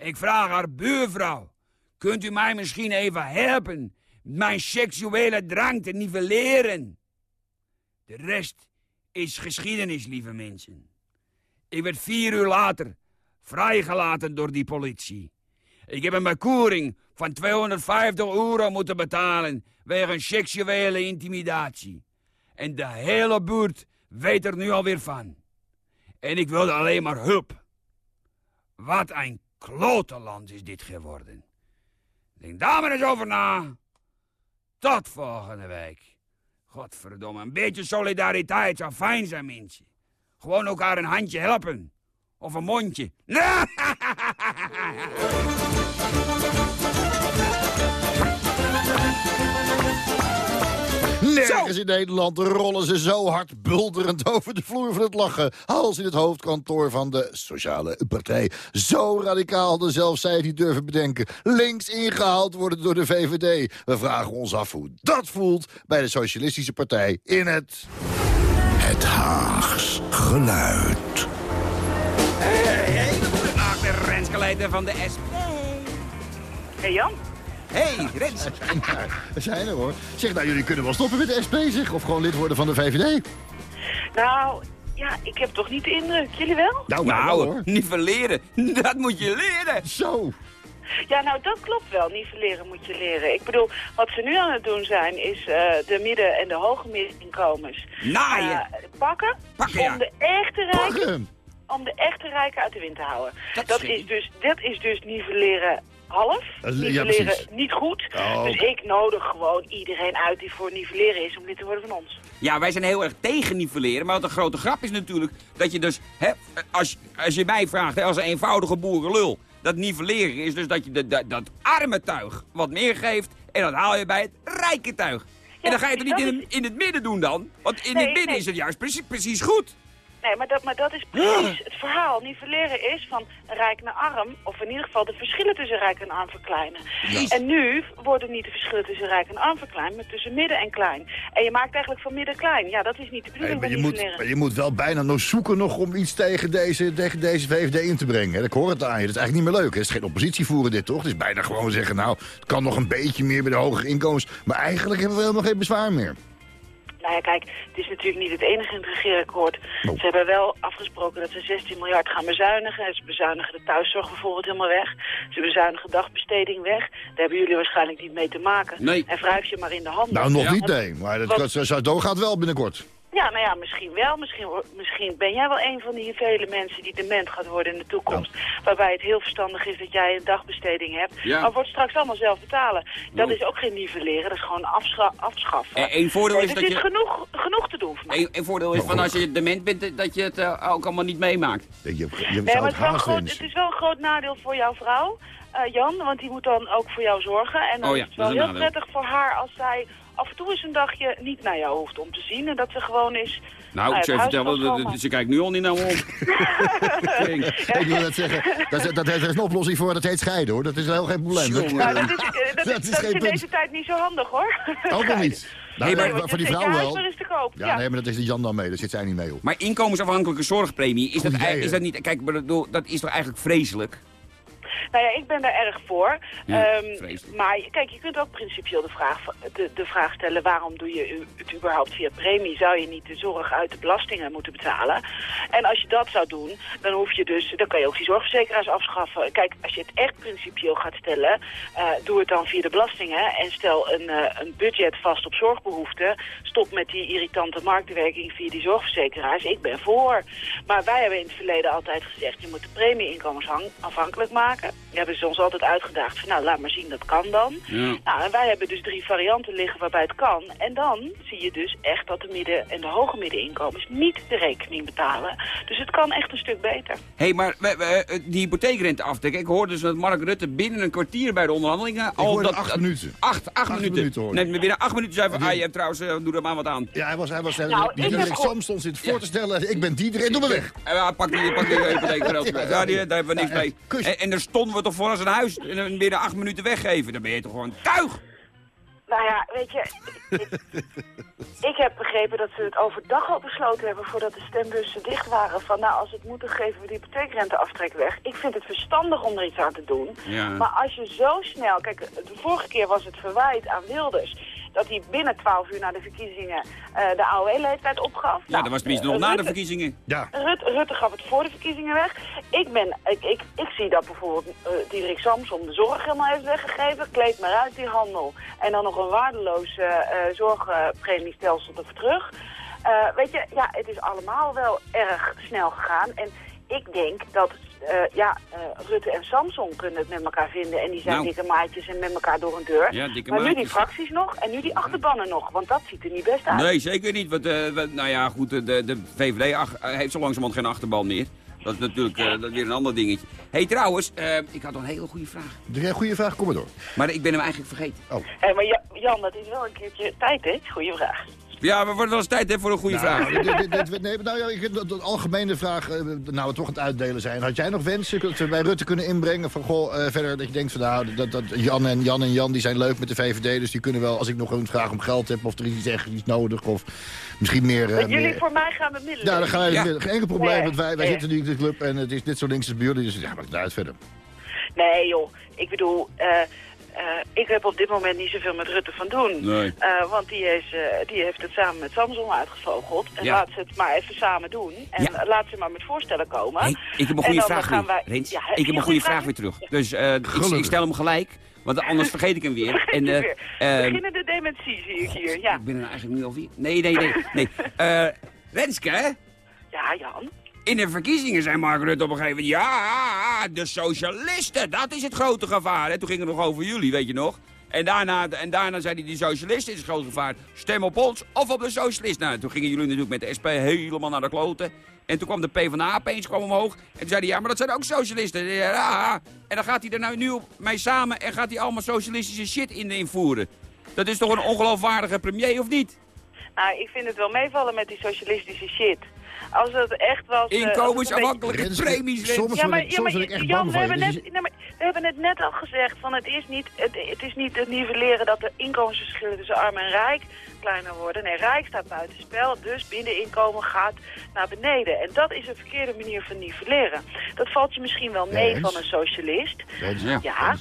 Ik vraag haar buurvrouw. Kunt u mij misschien even helpen mijn seksuele drang te nivelleren? De rest is geschiedenis, lieve mensen. Ik werd vier uur later vrijgelaten door die politie. Ik heb een bekoering van 250 euro moeten betalen wegens seksuele intimidatie. En de hele buurt weet er nu alweer van. En ik wilde alleen maar hulp. Wat een klote land is dit geworden. Denk daar maar eens over na. Tot volgende week. Godverdomme, een beetje solidariteit zou fijn zijn, mensen. Gewoon elkaar een handje helpen. Of een mondje. Nergens in Nederland rollen ze zo hard bulderend over de vloer van het lachen... als in het hoofdkantoor van de Sociale Partij. Zo radicaal hadden zelfs zij het niet durven bedenken. Links ingehaald worden door de VVD. We vragen ons af hoe dat voelt bij de Socialistische Partij in het... Het Haags geluid. Goede dag, de Renske van de SP. Hey Jan? Hey, Rens. We zijn er hoor. Zeg nou, jullie kunnen wel stoppen met de SP zeg. Of gewoon lid worden van de VVD. Nou, ja, ik heb toch niet de indruk. Jullie wel? Nou, nou, Nou, hoor. nivelleren, dat moet je leren. Zo. Ja, nou dat klopt wel. Nivelleren moet je leren. Ik bedoel, wat ze nu aan het doen zijn, is eh, de midden- en de hoge middeninkomens Naaien. eh, pakken. Pakken, ja. Om de echte rijken Pakken. om de echte rijken uit de wind te houden. Dat is, dus, dat is dus nivelleren half. Ja, Nivelleren precies. niet goed. Oh, dus ik nodig gewoon iedereen uit die voor nivelleren is om lid te worden van ons. Ja, wij zijn heel erg tegen nivelleren. Maar wat een grote grap is natuurlijk dat je dus... Hè, als, als je mij vraagt, hè, als een eenvoudige boerenlul... Dat nivelleren is dus dat je de, dat- dat arme tuig wat meer geeft... en dat haal je bij het rijke tuig. en dan ga je het dat niet in, is- in het midden doen dan? Want in Nee, het midden nee. is het juist precies, precies goed. Nee, maar dat, maar dat is precies het verhaal. Nivelleren is van rijk naar arm, of in ieder geval de verschillen tussen rijk en arm verkleinen. En nu worden niet de verschillen tussen rijk en arm verkleind, maar tussen midden en klein. En je maakt eigenlijk van midden klein. Ja, dat is niet de bedoeling maar, je moet, maar je moet wel bijna nog zoeken nog om iets tegen deze, tegen deze VVD in te brengen. hè. Ik hoor het aan je. Dat is eigenlijk niet meer leuk. hè. Het is geen oppositie voeren dit, toch? Het is bijna gewoon zeggen, nou, het kan nog een beetje meer bij de hogere inkomens. Maar eigenlijk hebben we helemaal geen bezwaar meer. Nou ja, kijk, het is natuurlijk niet het enige in het regeerakkoord. Oh. Ze hebben wel afgesproken dat ze 16 miljard gaan bezuinigen. Ze bezuinigen de thuiszorg bijvoorbeeld helemaal weg. Ze bezuinigen dagbesteding weg. Daar hebben jullie waarschijnlijk niet mee te maken. Nee. En wrijf je maar in de handen. Nou, nog Ja. niet, nee. Maar dat, doorgaat wel binnenkort. Ja, nou ja, misschien wel. Misschien, misschien ben jij wel een van die vele mensen die dement gaat worden in de toekomst. Waarbij het heel verstandig is dat jij een dagbesteding hebt. Ja. Maar wordt straks allemaal zelf betalen. Dat is ook geen nivelleren, dat is gewoon afscha afschaffen. En één voordeel Nee, is dus dat er is je... genoeg, genoeg te doen voor mij. Een voordeel is van als je dement bent, dat je het eh, ook allemaal niet meemaakt. Je, je, je Nee, maar het het is, wel een haast groot, vinden. het is wel een groot nadeel voor jouw vrouw, eh, Jan. Want die moet dan ook voor jou zorgen. En dan Oh ja, is het wel heel nadeel. prettig voor haar als zij af en toe eens een dagje niet naar jou hoeft om te zien. En dat ze gewoon is... Nou, ik het zou je vertellen, dat- dat- ze kijkt nu al niet naar me om. Ik wil net zeggen, dat, is- dat, er is een oplossing voor, dat heet scheiden, hoor. Dat is heel geen probleem. Nou, dat is, eh, dat, Dat is, is dat is in punt. deze tijd niet zo handig, hoor. Ook nog niet. Nou, Nee, maar- voor die vrouw wel. te koop. Ja, nee, maar dat is de Jan dan mee. Daar zit zij niet mee op. Maar inkomensafhankelijke zorgpremie, is dat, idee, is dat niet... Kijk, ik bedoel, dat is toch eigenlijk vreselijk? Nou ja, ik ben daar erg voor. Ja, Ehm, maar kijk, je kunt ook principieel de vraag, de, de vraag stellen... waarom doe je het überhaupt via premie? Zou je niet de zorg uit de belastingen moeten betalen? En als je dat zou doen, dan hoef je dus... dan kan je ook die zorgverzekeraars afschaffen. Kijk, als je het echt principieel gaat stellen... eh, doe het dan via de belastingen... en stel een, eh, een budget vast op zorgbehoeften. Stop met die irritante marktwerking via die zorgverzekeraars. Ik ben voor. Maar wij hebben in het verleden altijd gezegd... je moet de premie inkomensafhankelijk maken. Die hebben ze ons altijd uitgedaagd van nou, laat maar zien, dat kan dan. Ja. Nou, en wij hebben dus drie varianten liggen waarbij het kan. En dan zie je dus echt dat de midden- en de hoge middeninkomens niet de rekening betalen. Dus het kan echt een stuk beter. Hé, hey, maar we- we- die hypotheekrente afdekken. Ik hoorde dus dat Mark Rutte binnen een kwartier bij de onderhandelingen... al hoorde dat, acht minuten. Acht, acht, minuten. minuten maar binnen acht minuten zei van... Die- Ah, je hebt trouwens, eh, doe er maar wat aan. Ja, hij was, hij was, Nou, die ik Sam stond zit voor te stellen. Ik ben Diederik, doe me weg. En ja, pak die, pak die hypotheekrente. Ja, Ja, die, daar hebben we niks ja, mee. En, en daar stonden we toch voor als een huis. En binnen acht minuten weggeven. Dan ben je toch gewoon tuig. Nou ja, weet je, ik, ik heb begrepen dat ze het overdag al besloten hebben voordat de stembussen dicht waren. Van nou, als het moet, dan geven we de hypotheekrenteaftrek weg. Ik vind het verstandig om er iets aan te doen. Ja. Maar als je zo snel, kijk, de vorige keer was het verwijt aan Wilders dat hij binnen 12 uur na de verkiezingen eh, de AOW-leeftijd opgaf. Ja, dat was tenminste nog eh, na de verkiezingen. Ja. Rutte, Rutte gaf het voor de verkiezingen weg. Ik, ben, ik, ik, ik zie dat bijvoorbeeld uh, Diederik Samsom de zorg helemaal heeft weggegeven. Kleed maar uit die handel. En dan nog een waardeloos uh, uh, zorgpremiestelsel ervoor terug. Uh, weet je, ja, het is allemaal wel erg snel gegaan. En ik denk dat uh, ja, uh, Rutte en Samson kunnen het met elkaar vinden. En die zijn Nou. dikke maatjes en met elkaar door een deur. Ja, dikke maar nu die fracties nog en nu die achterbannen nog. Want dat ziet er niet best uit. Nee, zeker niet. Want, eh, we- nou ja, goed, de, de VVD ach- eh, heeft zo langzamerhand geen achterban meer. Dat is natuurlijk eh, dat is weer een ander dingetje. Hé, hey, trouwens, eh, ik had nog een hele goede vraag. Doe jij een goede vraag? Kom maar door. Maar ik ben hem eigenlijk vergeten. Hé, maar Ja- Jan, dat is wel een keertje tijd, hè? Goeie vraag. Ja, we worden wel eens tijd hè, voor een goede vraag. Nou, dit- dit- nee, nou ja, ik- de, de algemene vraag, eh, nou we toch aan het uitdelen zijn. Had jij nog wensen dat we bij Rutte kunnen inbrengen van goh, eh, verder dat je denkt van nou, dat, dat Jan en Jan en Jan die zijn leuk met de VVD, dus die kunnen wel, als ik nog een vraag om geld heb of er iets echt iets nodig of misschien meer... eh, Dat jullie meer- voor mij gaan bemiddelen. ja, dan gaan wij Ja. geen enkel probleem, Nee. want wij, wij Nee. zitten nu in de club en het is net zo links als bij jullie, dus ja, maar daaruit verder. Nee, joh. Ik bedoel, ik heb op dit moment niet zoveel met Rutte van doen. Nee. Eh, want die, is, eh, die heeft het samen met Samson uitgevogeld. En Ja. laat ze het maar even samen doen. En Ja. laat ze maar met voorstellen komen. Hey, ik heb een En goede vraag gaan weer, wij- Rens. Ja, ik heb een goede vraag weer terug. Dus eh, ik, ik stel hem gelijk, want anders vergeet ik hem weer. Vergeet En, eh, weer. eh, Beginnende dementie zie ik hier, ja. Ik ben er eigenlijk nu al vier. Nee, nee, nee. nee. Eh, Renske, hè? Ja, Jan. In de verkiezingen zei Mark Rutte op een gegeven moment... Ja, de socialisten, dat is het grote gevaar. En toen ging het nog over jullie, weet je nog? En daarna, en daarna zei hij, die socialisten is het grote gevaar. Stem op ons of op de socialist. Nou, toen gingen jullie natuurlijk met de SP helemaal naar de kloten. En toen kwam de PvdA opeens kwam omhoog. En toen zei hij, ja, maar dat zijn ook socialisten. Ja, en dan gaat hij er nou nu op mee samen en gaat hij allemaal socialistische shit in invoeren. Dat is toch een ongeloofwaardige premier, of niet? Nou, ik vind het wel meevallen met die socialistische shit. Als het echt was... eh, Inkomensafhankelijke premies. Soms Ja, maar, ja, soms maar Jan, we hebben, net, je- nee, maar we hebben het net al gezegd. Van het, is niet, het, het is niet het nivelleren dat de inkomensverschillen tussen arm en rijk kleiner worden. Nee, rijk staat buiten spel, dus binneninkomen gaat naar beneden. En dat is een verkeerde manier van nivelleren. Dat valt je misschien wel mee Eens. van een socialist. Ja. Ja.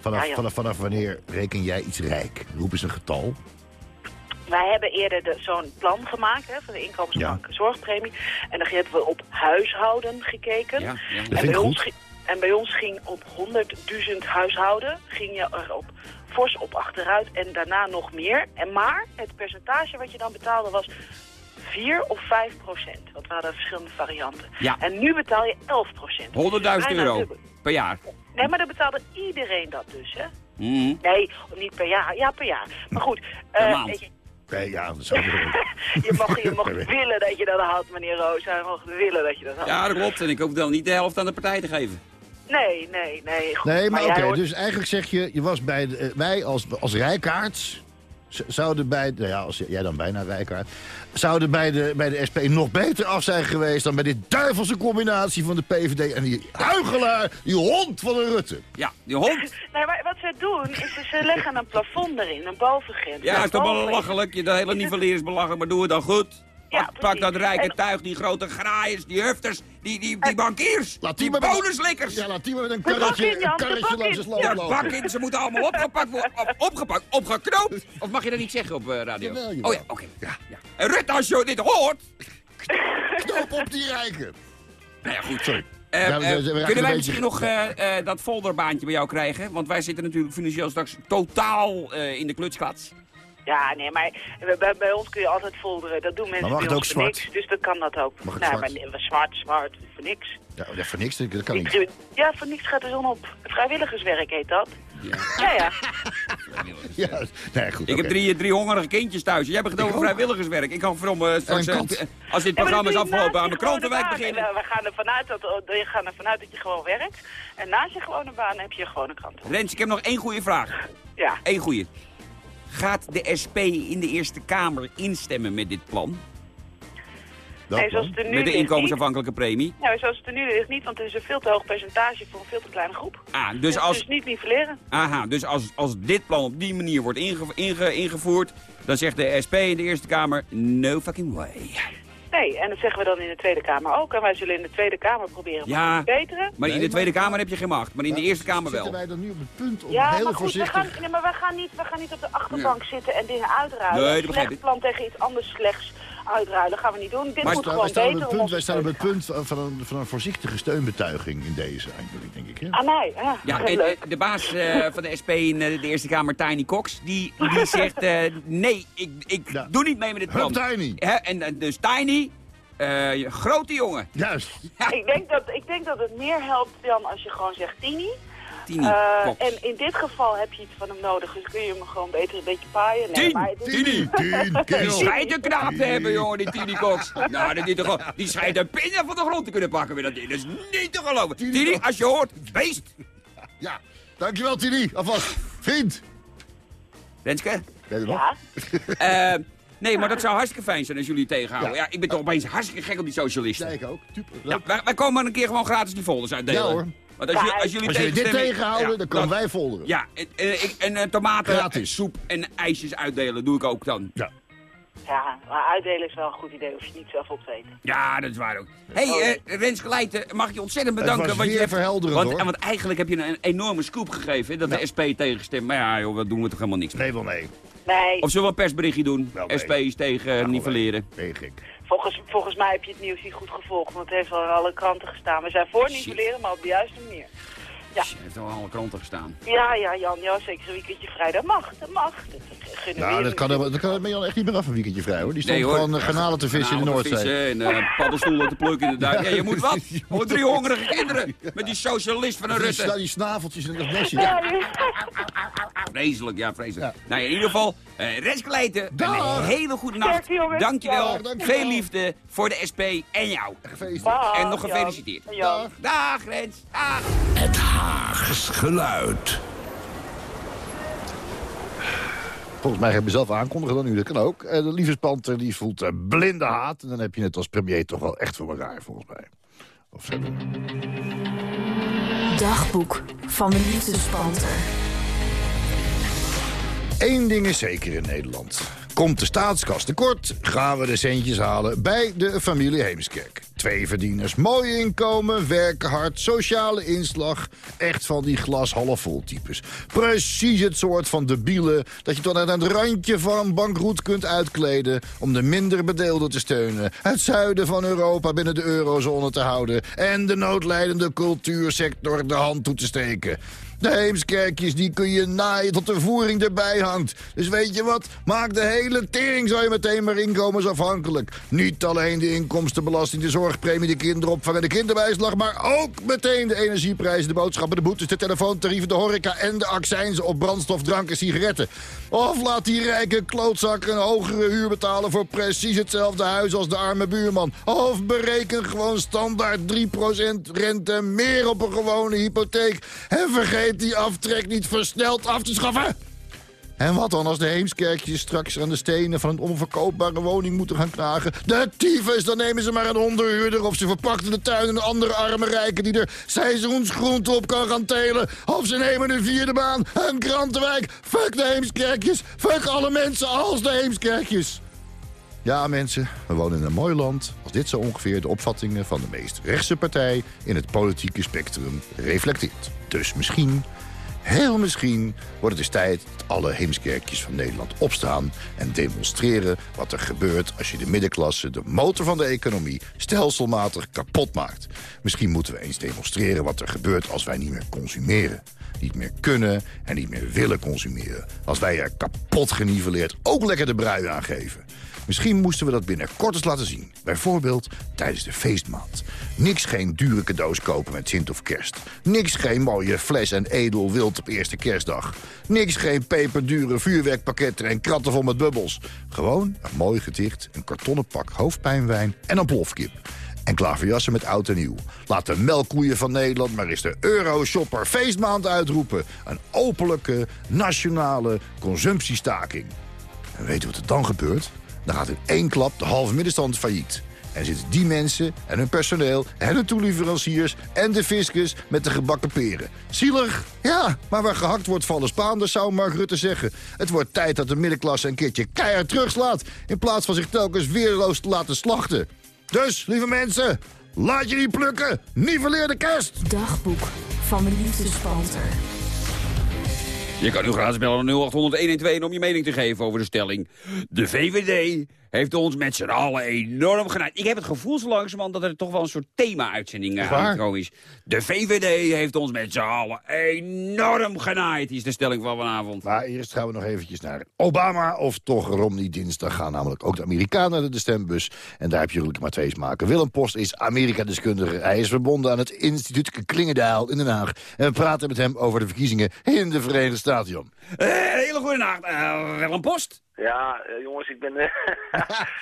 Vanaf, vanaf, vanaf wanneer reken jij iets rijk? Roep eens een getal. Wij hebben eerder de- zo'n plan gemaakt hè, van de inkomensafhankelijke zorgpremie. En dan hebben we op huishouden gekeken. Ja, ja. Dat En bij, ons en bij ons ging op 100.000 huishouden ging je er op fors op achteruit en daarna nog meer. En maar het percentage wat je dan betaalde was 4 of 5 procent. Want we hadden verschillende varianten. Ja. En nu betaal je 11 procent. 100.000 euro per jaar. Nee, maar dan betaalde iedereen dat dus, hè? Mhm. Nee, niet per jaar. Ja, per jaar. Maar goed. Eh, maand. je- Nee, ja, dat zou je mag, je mag willen dat je dat had, meneer Roos. Je mag willen dat je dat had. Ja, dat klopt. En ik hoef dan niet de helft aan de partij te geven. Nee, nee, nee. Goed, Nee, maar, oké, hoort- dus eigenlijk zeg je, je was bij de, eh, wij als, als rijkaards zouden bij, nou ja, als jij dan bijna rijkaard, zouden bij de, bij de SP nog beter af zijn geweest dan bij dit duivelse combinatie van de PVD en die huigelaar, die hond van een Rutte. Ja, die hond. Nee, maar wat ze doen, is ze- ze leggen een plafond erin, een bovengrens. Ja, is toch belachelijk. Je, de hele nivelleren is belachelijk, maar doe het dan goed. Ja, Pak- Pak dat rijke En- tuig, die grote graaiers, die hufters, die, die, die bankiers, Laat die die maar- bonuslikkers. Ja, laat die maar met een karretje, in, Jan, een karretje langs Ja, lopen. bak in, ze moeten allemaal opgepakt worden. Op- Opgepakt, opgeknoopt. Of mag je dat niet zeggen op eh, radio? Jawel, jawel. Oh ja, oké. Ja. Ja. En Rutte, als je dit hoort... Knoop op die rijken. Nou ja, goed. Sorry. Eh, Ja, we- eh, we- we raken kunnen wij beetje- misschien nog eh, eh, dat folderbaantje bij jou krijgen? Want wij zitten natuurlijk financieel straks totaal eh, in de klutsklats. Ja, nee, maar bij, bij ons kun je altijd folderen. Dat doen mensen Maar mag bij ons ook voor zwart? niks. Dus dat kan dat ook. Mag het nou, zwart? Maar, zwart, zwart, voor niks. Ja, ja, voor niks, dat kan niet. Ja, voor niks gaat de zon op. Vrijwilligerswerk heet dat. Ja. Ja, ja. Ja, nee, goed. Ik heb drie, drie hongerige kindjes thuis. Jij hebt het over vrijwilligerswerk. Ik kan from eh, straks, En een eh, als dit programma is je afgelopen, aan de je krantenwijk beginnen. En, eh, we, gaan ervan uit dat, we gaan ervan uit dat je gewoon werkt. En naast je gewone baan heb je gewoon een krant. Rens, ik heb nog één goede vraag. Ja. Eén goede. Gaat de SP in de Eerste Kamer instemmen met dit plan? Dat Nee, zoals het er nu Met de inkomensafhankelijke premie? Nou, zoals het er nu ligt niet, want het is een veel te hoog percentage voor een veel te kleine groep. Ah, dus Dus, als, dus niet nivelleren. aha, dus als, als dit plan op die manier wordt inge, inge- ingevoerd... dan zegt de SP in de Eerste Kamer... No fucking way. Nee, en dat zeggen we dan in de Tweede Kamer ook. En wij zullen in de Tweede Kamer proberen Ja. te verbeteren. Maar in de Tweede Kamer heb je geen macht. Maar in de Eerste Kamer Zitten wel. wij dan nu op het punt om Ja, heel maar goed, we voorzichtig... gaan, nee, maar we gaan, niet, we gaan niet op de achterbank zitten en dingen uitruilen. Nee, dat Een begrijp slecht ik. plan tegen iets anders slechts uitruilen gaan we niet doen. Dit Maar moet Wij gewoon staan, op beter het om wij staan op het punt van, van een, van een voorzichtige steunbetuiging in deze, eigenlijk, denk ik. Ah. Ja, Ja, heel en leuk. eh, de baas eh, van de SP in eh, de Eerste Kamer, Tiny Cox, die, die zegt... eh, nee, ik, ik Ja. doe niet mee met dit plan. Hup, Tiny. Hè, en eh, dus Tiny, eh, je grote jongen. Juist. Ik, denk dat, ik denk dat het meer helpt dan als je gewoon zegt Tini. Tiny Eh, en in dit geval heb je iets van hem nodig, dus kun je hem gewoon beter een beetje paaien. Nee, maar het is-. Tien, tien, Die schijnt een knaap te hebben, jongen, die Tini Cox. Nou, dat is toch gewoon- die schijnt een pinda van de grond te kunnen pakken met dat ding. Dat is niet te geloven. Tini Tini, als je hoort, beest. Ja, dankjewel Tini. Alvast. Vriend. Renske? Ben je nog? Ja, Eh, nee, maar dat zou hartstikke fijn zijn als jullie het tegenhouden. Ja. Ja, ik ben toch opeens hartstikke gek op die socialisten. Ja, ik ook. Ja, wij, wij komen een keer gewoon gratis die folders uitdelen. Ja, hoor. Want als, jullie- als jullie Als jullie dit tegenhouden, ja, dan komen wij folderen. Ja, en, en, ik- en eh, tomaten, Gratis. soep en ijsjes uitdelen doe ik ook dan. Ja. ja, maar uitdelen is wel een goed idee, hoef je niet zelf op te weten. Ja, dat is waar ook. Hé, hey, Renske Leijten, mag ik je ontzettend Het bedanken. was want je hebt- verhelderend, want, hoor. Want eigenlijk heb je een enorme scoop gegeven, dat de SP tegenstemt. Maar ja, joh, dat doen we toch helemaal niks mee. Nee, wel nee. Nee, Of zullen we een persberichtje doen? Wel, nee. SP is tegen eh, nivelleren. Nee, gek. Volgens, volgens mij heb je het nieuws niet goed gevolgd, want het heeft al in alle kranten gestaan. We zijn voor nivelleren, maar op de juiste manier. Ja. Heeft al alle kranten gestaan. Ja, ja, Jan, ja, zeker een weekendje vrij. Dat mag, dat mag. Dat Nou, dat kan, dat kan met Jan echt niet meer af een weekendje vrij hoor. Die stond Nee, hoor. gewoon eh, garnalen te vissen in de Noordzee. vissen En uh, paddenstoelen te plukken in de duik. Ja, je moet wat. Voor drie hongerige kinderen. Met die socialist van een Die, Rutte. die snaveltjes en dat mesje. Ja, ja. Vreselijk, ja, vreselijk. Ja. Nou, in ieder geval, uh, Rens Kleijten, een Dag. hele goede nacht. Dankjewel. Veel liefde voor de SP en jou. Gefeliciteerd. Dag, En nog gefeliciteerd. Jan. Dag, Rens. Dag. Het Haags geluid. Volgens mij hebben we zelf aankondigen dan nu, dat kan ook. Eh, de liefdespanter die voelt eh, blinde haat. En dan heb je het als premier toch wel echt voor elkaar, volgens mij. Of zo. Dagboek van de liefdespanter. Eén ding is zeker in Nederland. Komt de staatskas tekort, gaan we de centjes halen bij de familie Heemskerk. Twee verdieners, mooi inkomen, werken hard, sociale inslag. Echt van die glas half vol types. Precies het soort van debielen dat je tot aan het randje van bankroet kunt uitkleden... om de minder bedeelden te steunen. Het zuiden van Europa binnen de eurozone te houden... en de noodlijdende cultuursector de hand toe te steken. De Heemskerkjes, die kun je naaien tot de voering erbij hangt. Dus weet je wat? Maak de hele tering zo je meteen maar inkomensafhankelijk. Niet alleen de inkomstenbelasting, de zorgpremie, de kinderopvang en de kinderbijslag... maar ook meteen de energieprijzen, de boodschappen, de boetes, de telefoontarieven... de horeca en de accijnzen op brandstof, drank en sigaretten. Of laat die rijke klootzak een hogere huur betalen... voor precies hetzelfde huis als de arme buurman. Of bereken gewoon standaard 3% rente meer op een gewone hypotheek. En vergeet die aftrek niet versneld af te schaffen. En wat dan als de Heemskerkjes straks aan de stenen van een onverkoopbare woning moeten gaan knagen? De tyfus, dan nemen ze maar een onderhuurder of ze verpakten de tuin een andere arme rijken die er seizoensgroente op kan gaan telen. Of ze nemen een vierde baan, een krantenwijk. Fuck de Heemskerkjes, fuck alle mensen als de Heemskerkjes. Ja, mensen, we wonen in een mooi land als dit zo ongeveer de opvattingen van de meest rechtse partij in het politieke spectrum reflecteert. Dus misschien, heel misschien, wordt het eens tijd dat alle heemskerkjes van Nederland opstaan en demonstreren wat er gebeurt als je de middenklasse, de motor van de economie, stelselmatig kapot maakt. Misschien moeten we eens demonstreren wat er gebeurt als wij niet meer consumeren niet meer kunnen en niet meer willen consumeren. Als wij er kapot geniveleerd ook lekker de brui aan geven. Misschien moesten we dat binnenkort eens laten zien. Bijvoorbeeld tijdens de feestmaand. Niks geen dure cadeaus kopen met Sint of Kerst. Niks geen mooie fles en edel wild op eerste kerstdag. Niks geen peperdure vuurwerkpakketten en kratten vol met bubbels. Gewoon een mooi gedicht, een kartonnen pak hoofdpijnwijn en een plofkip en klaverjassen met oud en nieuw. Laat de melkkoeien van Nederland maar eens de Euroshopper feestmaand uitroepen. Een openlijke, nationale consumptiestaking. En weet je wat er dan gebeurt? Dan gaat in één klap de halve middenstand failliet. En zitten die mensen en hun personeel en hun toeleveranciers en de fiscus met de gebakken peren. Zielig? Ja, maar waar gehakt wordt vallen Spaanders, zou Mark Rutte zeggen. Het wordt tijd dat de middenklasse een keertje keihard terugslaat... in plaats van zich telkens weerloos te laten slachten. Dus, lieve mensen, laat je niet plukken. Niveleer de kerst. Dagboek van de liefdespanter. Je kan nu gratis bellen naar 0800 om je mening te geven over de stelling. De VVD heeft ons met z'n allen enorm genaaid. Ik heb het gevoel zo langzamerhand dat er toch wel een soort thema-uitzending uh, aan het komen is. De VVD heeft ons met z'n allen enorm genaaid, is de stelling van vanavond. Maar eerst gaan we nog eventjes naar Obama of toch Romney dinsdag. Gaan namelijk ook de Amerikanen naar de stembus. En daar heb je maar twee smaken. Willem Post is Amerika-deskundige. Hij is verbonden aan het instituut Klingendaal in Den Haag. En we praten met hem over de verkiezingen in de Verenigde Staten. Jan. Uh, hele goede nacht, uh, Willem Post. Ja, uh, jongens, ik ben, uh,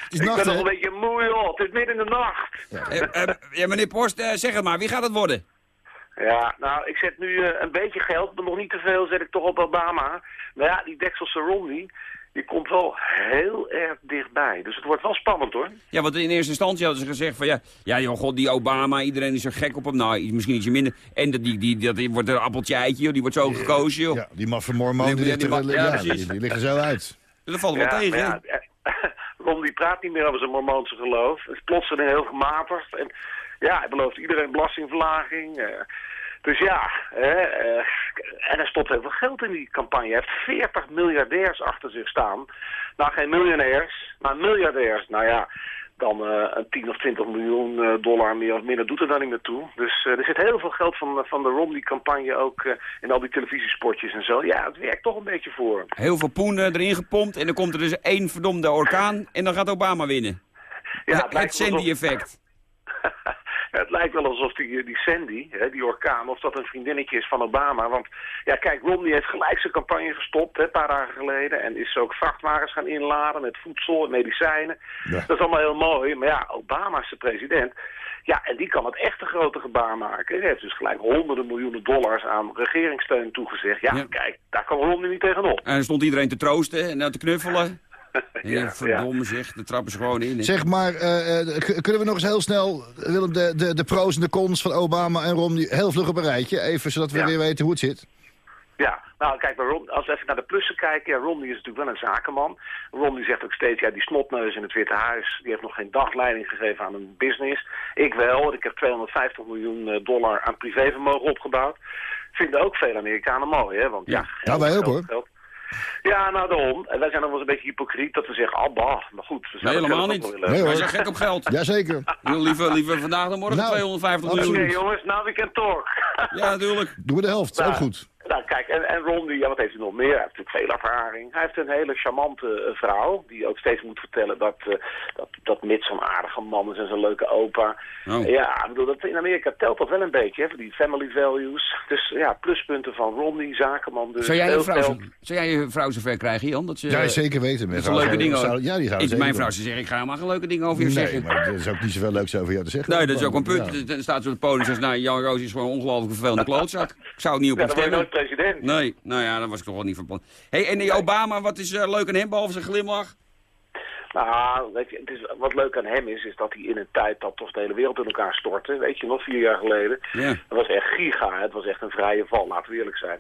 is ik nacht, ben nog een beetje moe, joh. Het is midden in de nacht. Ja, ja meneer Post, zeg het maar. Wie gaat het worden? Ja, nou, ik zet nu een beetje geld, maar nog niet te veel, zet ik toch op Obama. Maar ja, die Dekselse Romney, die komt wel heel erg dichtbij. Dus het wordt wel spannend, hoor. Ja, want in eerste instantie hadden ze gezegd van ja, ja joh, god, die Obama, iedereen is er gek op hem. Nou, misschien ietsje minder. En dat, die, die, dat die wordt een appeltje eitje, joh, die wordt zo gekozen, joh. Ja, die maffe mormonen, Die- die, die- liggen- die- ja, ja, die, precies. die liggen zo uit. Dus dat valt wel tegen, ja, eh, Rom die praat niet meer over zijn mormoonse geloof. Het is plotseling heel gematigd. En ja, hij belooft iedereen belastingverlaging. eh. dus ja, hè, eh, en er stopt heel veel geld in die campagne. Hij heeft 40 miljardairs achter zich staan. Nou, geen miljonairs, maar miljardairs. Nou ja, dan eh, een 10 of 20 miljoen eh, dollar meer of minder doet er dan niet meer toe. Dus eh, er zit heel veel geld van, van de Romney-campagne ook in al die televisiespotjes en zo. Ja, het werkt toch een beetje voor. Heel veel poen erin gepompt en dan komt er dus één verdomde orkaan en dan gaat Obama winnen. Ja, het Sandy-effect. Het lijkt wel alsof die, die Sandy, hè, die orkaan, of dat een vriendinnetje is van Obama. Want ja, kijk, Romney heeft gelijk zijn campagne gestopt, hè, een paar dagen geleden. En is ook vrachtwagens gaan inladen met voedsel en medicijnen. Dat is allemaal heel mooi. Maar ja, Obama is de president. Ja, en die kan het echt een grote gebaar maken. Hij heeft dus gelijk honderden miljoenen dollars aan regeringssteun toegezegd. Ja, kijk, daar kan Romney niet tegenop. En stond iedereen te troosten en te knuffelen. Ja, Ja, verdomme zeg, de trappen ze gewoon in. hè. Zeg maar, eh, eh, kunnen we nog eens heel snel, Willem, de, de, de pro's en de cons van Obama en Romney heel vlug op een rijtje? Even, zodat we Ja. weer weten hoe het zit. Ja, nou kijk, als we even naar de plussen kijken, ja, Romney is natuurlijk wel een zakenman. Romney zegt ook steeds, ja, die snotneus in het Witte Huis, die heeft nog geen dagleiding gegeven aan een business. Ik wel, want ik heb 250 miljoen eh, dollar aan privévermogen opgebouwd. Vinden ook veel Amerikanen mooi, hè? Want ja, Ja, wij ook, geld, hoor. geld. Ja, nou daarom. En wij zijn nog wel eens een beetje hypocriet dat we zeggen, ah bah, maar goed. We Nee, zouden helemaal niet. Nee, Wij zijn gek op geld. Jazeker. Liever, liever vandaag dan morgen Nou, 250 Oké miljoen. jongens, nou we can talk. Ja, natuurlijk. Doen we de helft, Nou, ook goed. Nou, kijk, en, en Ron, die, ja, wat heeft hij nog meer? Hij heeft natuurlijk veel ervaring. Hij heeft een hele charmante eh, vrouw, die ook steeds moet vertellen dat, eh, dat, dat Mitch zo'n aardige man is en zo'n leuke opa. Oh. Ja, ik bedoel, dat, in Amerika telt dat wel een beetje, hè, die family values. Dus ja, pluspunten van Romney, zakenman, dus Zou jij, je vrouw, zou jij je vrouw zover krijgen, Jan? Dat ze, Ja, zeker weten. dat ze leuke dingen Zou- Ja, die Ik, zouden mijn vrouw ze zeggen, ik ga maar geen leuke dingen over je Nee, zeggen. maar er is ook niet zoveel leuks over jou te zeggen. Nee, dat is ook een punt. Ja. Dan staat ze op het podium en zegt, nou, Jan Roos is gewoon een ongelooflijk vervelende klootzak. Ik zou het niet op Ja, president. Nee, nou ja, daar was ik toch wel niet van plan. hey, en die Obama, wat is eh, leuk aan hem, behalve zijn glimlach? Nou, weet je, het is, wat leuk aan hem is, is dat hij in een tijd dat toch de hele wereld in elkaar stortte. Weet je, nog vier jaar geleden. Dat was echt giga, het was echt een vrije val, laten we eerlijk zijn.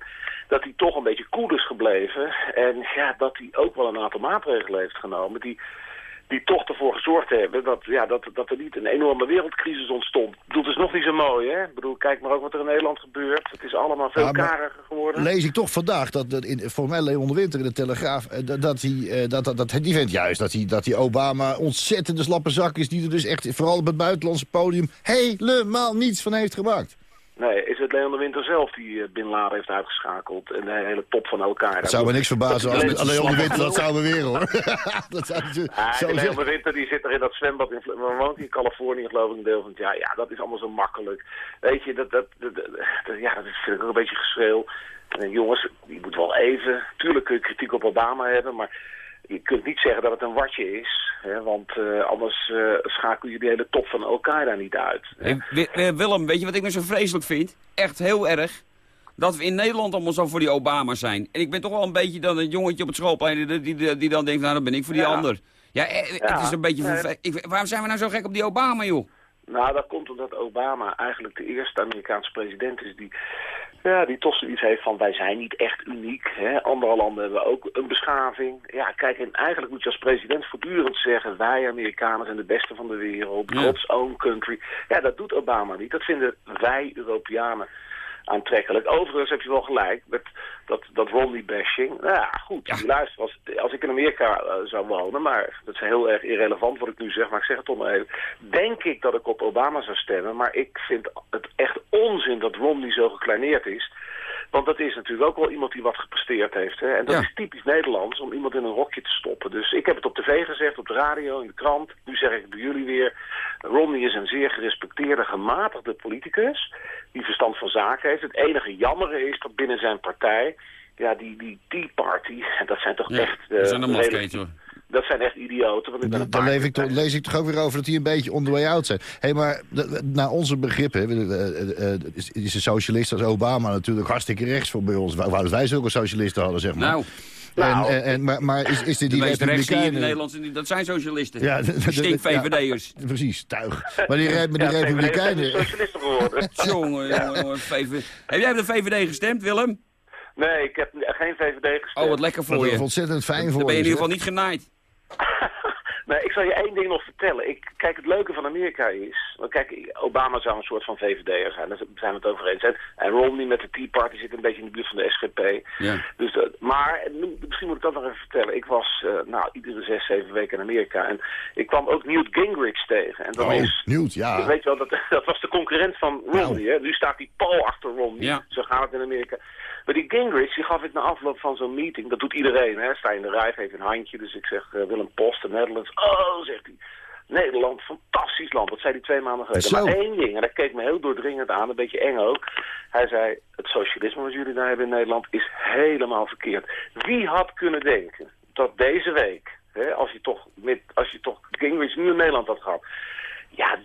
Dat hij toch een beetje cool is gebleven. En ja, dat hij ook wel een aantal maatregelen heeft genomen die, die toch ervoor gezorgd hebben dat, ja, dat, dat er niet een enorme wereldcrisis ontstond. Ik bedoel, het is nog niet zo mooi, hè? Ik bedoel, kijk maar ook wat er in Nederland gebeurt. Het is allemaal veel Ja, kariger geworden. Lees ik toch vandaag, dat, dat in, voor mij Leon de Winter in de Telegraaf... eh, dat, dat, hij, eh, dat, dat, dat, die vindt juist dat, hij, dat die Obama ontzettende slappe zak is... die er dus echt, vooral op het buitenlandse podium, helemaal niets van heeft gemaakt. Nee, is het Leon de Winter zelf die eh, Bin Laden heeft uitgeschakeld en de hele top van elkaar. Het zou me niks verbazen als Dat- als Leon de Winter dat zouden weer, hoor. dat zou Ah, die Leon de Winter die zit er in dat zwembad in woont in Californië geloof ik een deel van het jaar. Ja, dat is allemaal zo makkelijk. Weet je, dat, dat, dat, dat- dat- ja, dat vind ik ook een beetje geschreeuw. En jongens, je moet wel even... Tuurlijk kun je kritiek op Obama hebben, maar je kunt niet zeggen dat het een watje is. Hè, want eh, anders eh, schakel je die hele top van Al-Qaeda niet uit. Hey, eh, Willem, weet je wat ik nou zo vreselijk vind? Echt heel erg. Dat we in Nederland allemaal zo voor die Obama zijn. En ik ben toch wel een beetje dan een jongetje op het schoolplein die, die, die, die dan denkt, nou dan ben ik voor die Ja. ander. Ja, eh, Ja. het is een beetje Nee. ik, Waarom zijn we nou zo gek op die Obama, joh? Nou, dat komt omdat Obama eigenlijk de eerste Amerikaanse president is die, ja, die toch zoiets heeft van wij zijn niet echt uniek. Hè? Andere landen hebben ook een beschaving. Ja, kijk, en eigenlijk moet je als president voortdurend zeggen wij Amerikanen zijn de beste van de wereld. God's own country. Ja, dat doet Obama niet. Dat vinden wij Europeanen aantrekkelijk. Overigens heb je wel gelijk met dat, dat Romney-bashing. Nou ja, goed, luister, als, als ik in Amerika eh, zou wonen, maar dat is heel erg irrelevant wat ik nu zeg, maar ik zeg het toch maar even. Denk ik dat ik op Obama zou stemmen, maar ik vind het echt onzin dat Romney zo gekleineerd is. Want dat is natuurlijk ook wel iemand die wat gepresteerd heeft. Hè? En dat Ja. is typisch Nederlands om iemand in een hokje te stoppen. Dus ik heb het op tv gezegd, op de radio, in de krant. Nu zeg ik het bij jullie weer. Romney is een zeer gerespecteerde, gematigde politicus. Die verstand van zaken heeft. Het enige jammere is dat binnen zijn partij... Ja, die, die Tea Party, dat zijn toch Ja, echt... eh, dat zijn mafkees, hoor. Dat zijn echt idioten. Want ik ben leef ik toch, lees ik toch ook weer over dat die een beetje on the way out zijn. Hé, maar de- naar onze begrippen hè, eh, eh, eh, is, is een socialist als Obama natuurlijk hartstikke rechts voor bij ons. Dat wij zulke socialisten hadden, zeg maar. Nou, Nou. en, en, en, maar, maar is, is dit de die die in republikeinen... Nederland, dat zijn socialisten. Ja, de- de- Die stink ja. VVD'ers. Precies, tuig. Maar die, maar die Ja, republikeinen... socialisten geworden. Jongen, jongen. Heb jij op de VVD gestemd, Willem? Nee, ik heb geen VVD gestemd. Oh, wat lekker voor je. ontzettend fijn Dan voor ben je in je, ieder geval niet genaaid. Nee, ik zal je één ding nog vertellen. Ik, kijk, het leuke van Amerika is... want Kijk, Obama zou een soort van VVD'er zijn. Daar zijn we het over eens. En Romney met de Tea Party zit een beetje in de buurt van de SGP. Ja. Dus, maar, misschien moet ik dat nog even vertellen. Ik was eh, nou, iedere zes, zeven weken in Amerika. En ik kwam ook Newt Gingrich tegen. En dat Oh, is... Newt, ja. Je weet wel, dat, dat was de concurrent van Romney. Hè? Nu staat die Paul achter Romney. Ja. Zo gaat het in Amerika. Maar die Gingrich, die gaf ik na afloop van zo'n meeting. Dat doet iedereen, hè. In de rij, geef een handje. Dus ik zeg, eh, Willem Post, de Netherlands. Oh, zegt hij. Nederland, fantastisch land. Dat zei hij twee maanden geleden. Zo. Maar één ding, en dat keek me heel doordringend aan, een beetje eng ook. Hij zei, het socialisme wat jullie daar hebben in Nederland is helemaal verkeerd. Wie had kunnen denken dat deze week, hè, als je toch, met, als je toch Gingrich nu in Nederland had gehad, ja,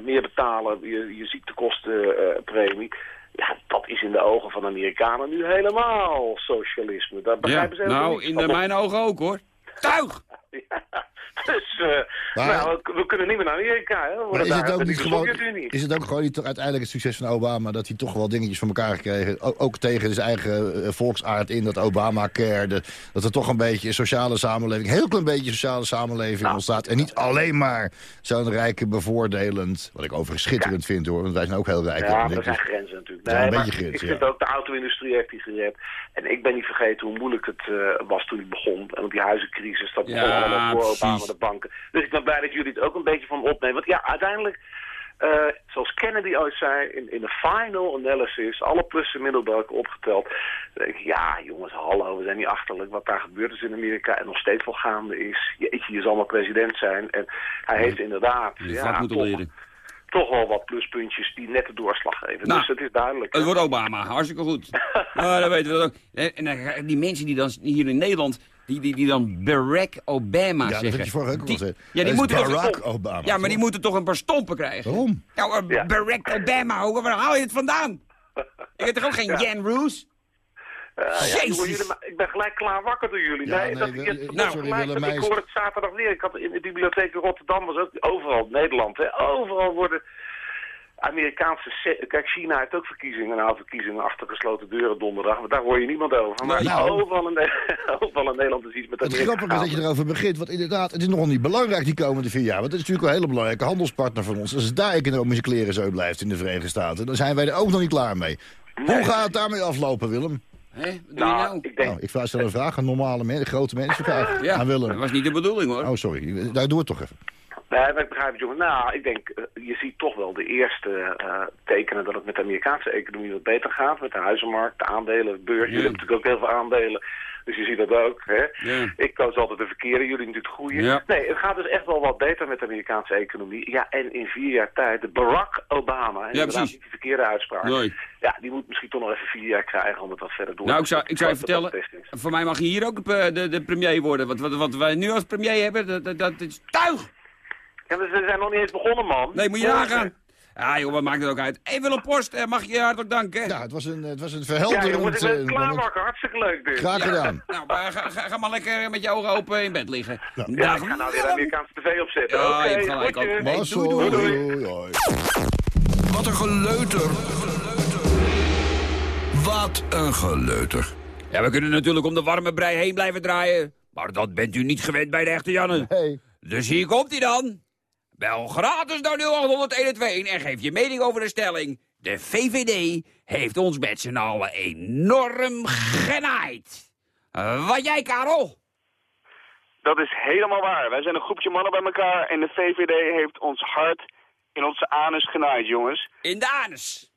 300% meer betalen, je, je ziektekostenpremie. Ja, dat is in de ogen van de Amerikanen nu helemaal socialisme. Daar Ja. begrijpen ze helemaal Nou, in de, mijn ogen ook hoor. Tuig! Dus, eh, Maar- nou, we, we kunnen niet meer naar Amerika. Hè. Maar is het, ook niet gewoon, is het ook gewoon niet toch uiteindelijk het succes van Obama... dat hij toch wel dingetjes van elkaar gekregen... ook, ook tegen zijn eigen eh, volksaard in, dat Obamacare... de- dat er toch een beetje een sociale samenleving... heel klein beetje sociale samenleving Nou. ontstaat... en niet alleen maar zo'n rijke bevoordelend... wat ik overigens schitterend vind, hoor, want wij zijn ook heel rijk. Ja, er zijn grenzen natuurlijk. Een beetje ik vind ja. ook, de auto-industrie heeft die gered. En ik ben niet vergeten hoe moeilijk het eh, was toen ik begon. En op die huizencrisis, dat begon Ja, allemaal voor. Obama de banken. Dus ik ben blij dat jullie het ook een beetje van opnemen. Want ja, uiteindelijk, eh, zoals Kennedy ooit zei, in, in de final analysis, alle plussen en middelbalken opgeteld. Denk ik, ja jongens, hallo, we zijn niet achterlijk wat daar gebeurd is in Amerika en nog steeds wel gaande is. Jeetje, je zal maar president zijn. En hij heeft inderdaad ja, vak moeten toch, leren. Toch wel wat pluspuntjes die net de doorslag geven. Nou, dus het is duidelijk. Het wordt Obama, hartstikke goed. Nou, dan weten we dat ook. En, en dan ga- die mensen die dan hier in Nederland, die, die, die dan Barack Obama Ja, dat zeggen. heb je vorige ook al die. Ja, die Dat is moeten toch- Barack Obama, Ja, maar die toch? moeten toch een paar stompen krijgen. Waarom? Nou, eh, Ja. Barack Obama, hoe- waar haal je het vandaan? Ik heb toch ook geen Jan Roos? Eh, ja, jullie, ik ben gelijk klaar wakker door jullie. Ja, nee, nee, dat, we- je- nou, sorry, gelijk, dat- ik hoorde het zaterdag weer. Ik had in de bibliotheek in Rotterdam, was ook overal, Nederland, hè, overal worden Amerikaanse... se- Kijk, China heeft ook verkiezingen, nou verkiezingen achter gesloten deuren donderdag, maar daar hoor je niemand over. Maar Nou. overal, in, overal in Nederland is iets met Het grappige is dat je erover begint. Want inderdaad, het is nogal niet belangrijk die komende vier jaar. Want het is natuurlijk een hele belangrijke handelspartner van ons. Als daar economische kleren zo blijft in de Verenigde Staten... dan zijn wij er ook nog niet klaar mee. Hoe gaat het daarmee aflopen, Willem? Hè? Wat doe je Nou, nou? ik denk... Nou, ik vraag stel een vraag aan normale mensen, grote mensen. Vraag Ja, aan dat Willem. was niet de bedoeling hoor. Oh, sorry. Daar doe het toch even. Nee, maar ik begrijp het, jongen. Nou, ik denk, eh, je ziet toch wel de eerste eh, tekenen dat het met de Amerikaanse economie wat beter gaat. Met de huizenmarkt, de aandelen, de beurs. Jullie hebben natuurlijk ook heel veel aandelen. Dus je ziet dat ook. Hè? Ja. Ik koos altijd de verkeerde, jullie natuurlijk de goede. Ja. Nee, het gaat dus echt wel wat beter met de Amerikaanse economie. Ja, en in vier jaar tijd, de Barack Obama, en inderdaad precies. niet de verkeerde uitspraak. Nee. Ja, die moet misschien toch nog even vier jaar krijgen om het wat verder door Nou, te ik zou, ik zou je vertellen, voor mij mag je hier ook eh, de, de premier worden. Want wat, wat wij nu als premier hebben, dat, dat, dat is tuig. Ja, ze zijn nog niet eens begonnen, man. Nee, moet je nagaan. Ja joh, wat maakt het ook uit. Hey Willem Post, eh, mag ik je hartelijk danken. Ja, het was een, het was een Ja, verhelderend... jongens, ik ben eh. Hartstikke leuk dit. Graag gedaan. Nou, maar ga, ga, ga maar lekker met je ogen open in bed liggen. Ja, Dag, ik ga nou weer. Amerikaanse tv opzetten. Ja, Oké, je hebt gelijk goedje. ook. Hey, Mazzel. doei, doei. doei. Hoi, hoi. Wat een geleuter. Wat een geleuter. Ja, we kunnen natuurlijk om de warme brei heen blijven draaien. Maar dat bent u niet gewend bij de echte Janne. Hey. Dus hier komt hij dan. Bel gratis naar 0800 en geef je mening over de stelling. De VVD heeft ons met z'n allen enorm genaaid. Wat jij, Karel? Dat is helemaal waar. Wij zijn een groepje mannen bij elkaar en de VVD heeft ons hart in onze anus genaaid, jongens. In de anus.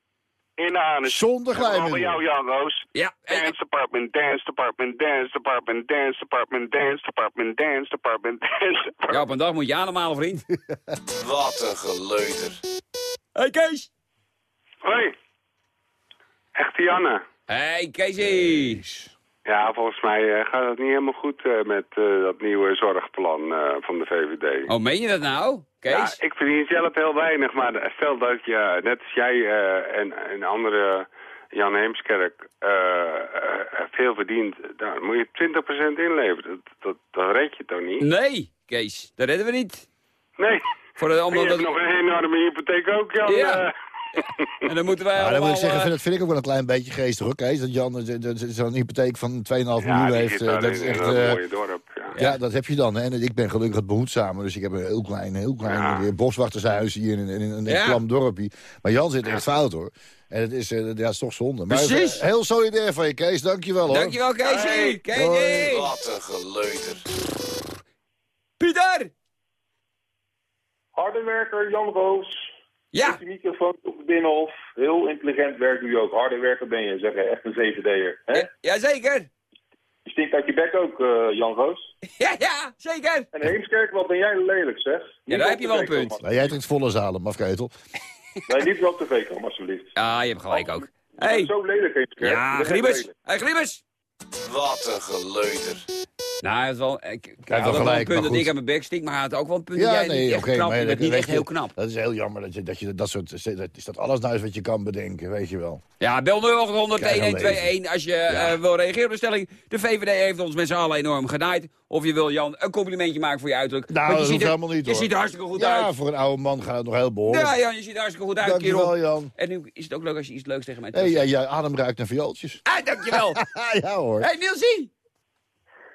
In de anus. Zonder glijmiddel. jou, Jan Roos. Ja, en- Dance department, dance department, dance department, dance department, dance department, dance department, dance department. Ja, op een dag moet je allemaal, vriend. Wat een geleuter. hey, Kees. Hoi. Echte Janne. Hey, Keesie. Ja, volgens mij eh, gaat het niet helemaal goed eh, met eh, dat nieuwe zorgplan eh, van de VVD. Oh, meen je dat nou, Ja, ik verdien zelf heel weinig, maar stel dat je, net als jij eh, en, en andere Jan Heemskerk, eh, eh, veel verdient, dan moet je 20% inleveren. Dat, dat, dat red je toch niet? Nee, Kees. Dat redden we niet. Nee. Voor de, En omdat je hebt dat- nog een enorme hypotheek ook, Jan. Ja. eh. En dan moeten wij Ja, dan moet ik zeggen, eh, vind, dat vind ik ook wel een klein beetje geestig, hoor, Kees. Dat Jan eh, zo'n hypotheek van 2,5 miljoen heeft. eh, dat is echt... eh, mooie dorp. Ja. ja, dat heb je dan. Hè. En ik ben gelukkig wat behoedzamer, dus ik heb een heel klein, heel klein eh, boswachtershuis hier in, in, in een Ja. klam dorpje. Maar Jan zit echt fout, hoor. En het is, eh, ja, het is toch zonde. Maar Precies. eh, heel solidair van je, Kees. Dankjewel, hoor. Dankjewel, Keesie. Keesie. Wat een geleuter. Pieter. Harde werker Jan Roos. Ja. Met microfoon op het binnenhof. Heel intelligent werk doe je ook. Harde werker ben je, zeg je. Echt een VVD'er. hè? Jazeker. Je stinkt uit je bek ook, eh, Jan Roos. Ja, ja, zeker. En Heemskerk, wat ben jij lelijk, zeg. Ja, daar heb je wel een punt. Nou, jij trekt volle zalen, mafketel. Nee, niet wel op tv komen, alsjeblieft. Ja, je hebt gelijk ook. Je bent zo lelijk, Heemskerk. Ja, Griebus. lelijk. Hey, Griebus. Wat een geleuter. Nou, het is wel, ik, ik wel had wel een gelijk, punt maar dat ik aan mijn bek stink, maar hij had ook wel een punt Ja, dat jij nee, niet echt knap, maar dat- niet echt heel knap. Dat is heel jammer dat je dat, je dat soort... Dat, is dat alles nou is wat je kan bedenken, weet je wel. Ja, bel 0800 Krijg een 1121 als je eh, wil reageren op de stelling. De VVD heeft ons met z'n allen enorm genaaid. Of je wil Jan een complimentje maken voor je uiterlijk. Nou, Want je dat ziet hoeft er- helemaal niet, Je hoor. ziet er hartstikke goed ja, uit. voor een oude man gaat het nog heel behoorlijk. Ja, Jan, je ziet er hartstikke goed uit, Dankjewel, kerel. Jan. En nu is het ook leuk als je iets leuks tegen mij Hey, zegt. ja, ja, adem ruikt naar viooltjes. Ah, dankjewel. ja hoor. Hey, Nielsie.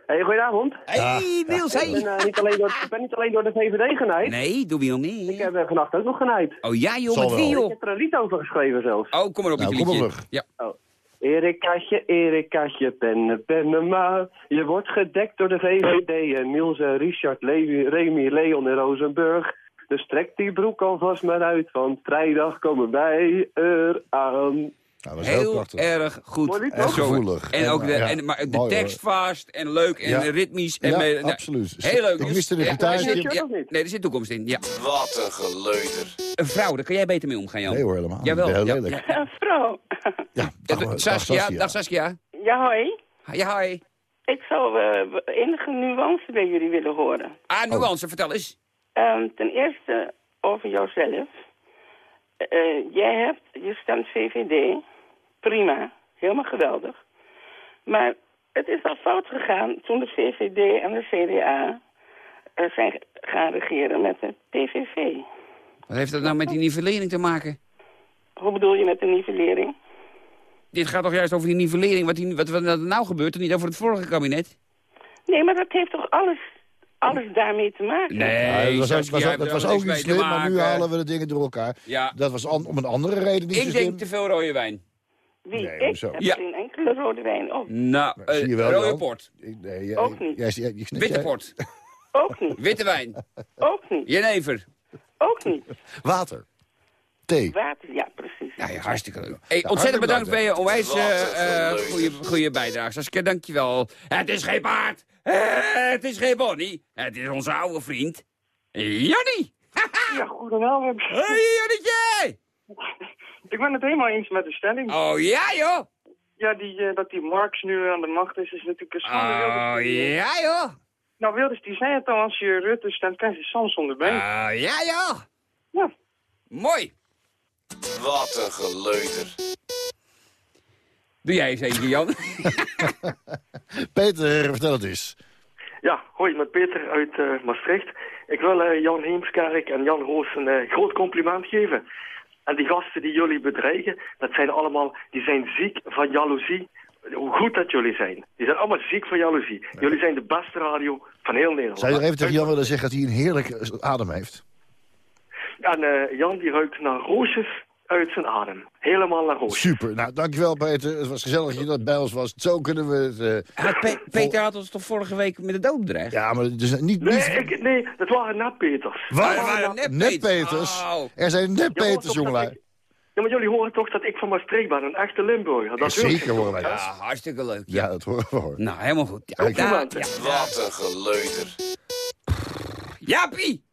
Hey, goedenavond. Hey, Niels, Ik hey. ben, eh, niet alleen door, ik ben niet alleen door de VVD genaaid. Nee, doe wie nog niet. Ik heb uh, vannacht ook nog genaaid. Oh ja, joh, met wie. Ik heb er een lied over geschreven zelfs. Oh, kom maar op, Nou, kom maar liedje. terug. Ja. Oh. Erikaatje, Erikaatje, penne, pennema. Je wordt gedekt door de VVD en Niels en Richard, Levi, Remy, Leon en Rosenburg. Dus trek die broek alvast maar uit, want vrijdag komen wij eraan. Nou, dat is heel, Heel prachtig. erg goed. Eh. Gevoelig. En ook de, Ja, en, maar de mooi, tekst vast en leuk en Ja. ritmisch. En Ja, nou, absoluut. Heel leuk. Ik miste de er niet? nee, er zit toekomst in. Ja. Wat een geleuter. Een vrouw, daar kan jij beter mee omgaan, Jan. Nee hoor, helemaal. Jawel. Heel ja, lelijk. ja. Een vrouw. Ja, dag, Ja, dag, Saskia, dag Saskia. Ja, hoi. Ja, hi. Ik zou eh, enige nuance bij jullie willen horen. Ah, nuance, vertel eens. Ehm, ten eerste over jouzelf. Eh, jij hebt, je stemt VVD. Prima. Helemaal geweldig. Maar het is al fout gegaan toen de VVD en de CDA eh, zijn gaan regeren met de PVV. Wat heeft dat nou met die nivellering te maken? Hoe bedoel je met de nivellering? Dit gaat toch juist over die nivellering, wat, die, wat, wat er nou gebeurt, en niet over het vorige kabinet? Nee, maar dat heeft toch alles, alles daarmee te maken? Nee, Ja, dat was, was, ook- dat was niet slim, maar nu halen we de dingen door elkaar. Ja. Dat was an- om een andere reden niet zo Ik denk te veel rode wijn. Wie? Nee, ik hoezo? heb Ja. geen enkele rode wijn op. Nou, eh, Zie je wel, rode Jan? port, Ik- Nee, jij- Ook niet. witte port, Ook niet. witte wijn, Ook niet. jenever. Ook niet. Water. Thee. Water, ja, precies. Nou ja, hartstikke leuk. Hey, Ja, ontzettend bedankt voor je onwijs eh, eh, geleuter. goede, goede bijdrage. Saskia, dankjewel. Het is geen paard, eh, het is geen Bonnie, het is onze oude vriend, Jannie. Ja, goedenavond. Hey, Jannetje! Ik ben het helemaal eens met de stelling. Oh ja, joh! Ja, die, eh, dat die Marx nu aan de macht is, is natuurlijk een schande. Oh die, ja, joh! Nou, Wilders die zei het al, als je Rutte stemt, krijg je Samson erbij. Oh ja, joh! Ja. Mooi! Wat een geleuter. Doe jij eens eentje, Jan. Peter, vertel het eens. Ja, hoi, met Peter uit eh, Maastricht. Ik wil eh, Jan Heemskerk en Jan Roos een eh, groot compliment geven. En die gasten die jullie bedreigen, dat zijn allemaal, die zijn ziek van jaloezie. Hoe goed dat jullie zijn. Die zijn allemaal ziek van jaloezie. Jullie zijn de beste radio van heel Nederland. Zou je nog even tegen Jan willen zeggen dat hij een heerlijke adem heeft? En eh, Jan die ruikt naar roosjes uit zijn adem. Helemaal naar roosjes. Super. Nou, dankjewel Peter. Het was gezellig dat je dat bij ons was. Zo kunnen we het... eh, Had Pe- Peter had ons toch vorige week met de dood bedreigd? Ja, maar dus niet... Nee, niet ik, nee, dat waren nepeters. Wat? Dat waren nep- Neppeters? Oh. Er zijn Ja, hoor dat jongelui. ik- Ja, maar jullie horen toch dat ik van Maastricht ben, een echte Limburger. Dat hoor ik Zeker horen wij Ja, dat. hartstikke leuk. Ja, dat horen we hoor. Nou, helemaal goed. Ja, ja, ja. Wat een geleuter. Jaapie!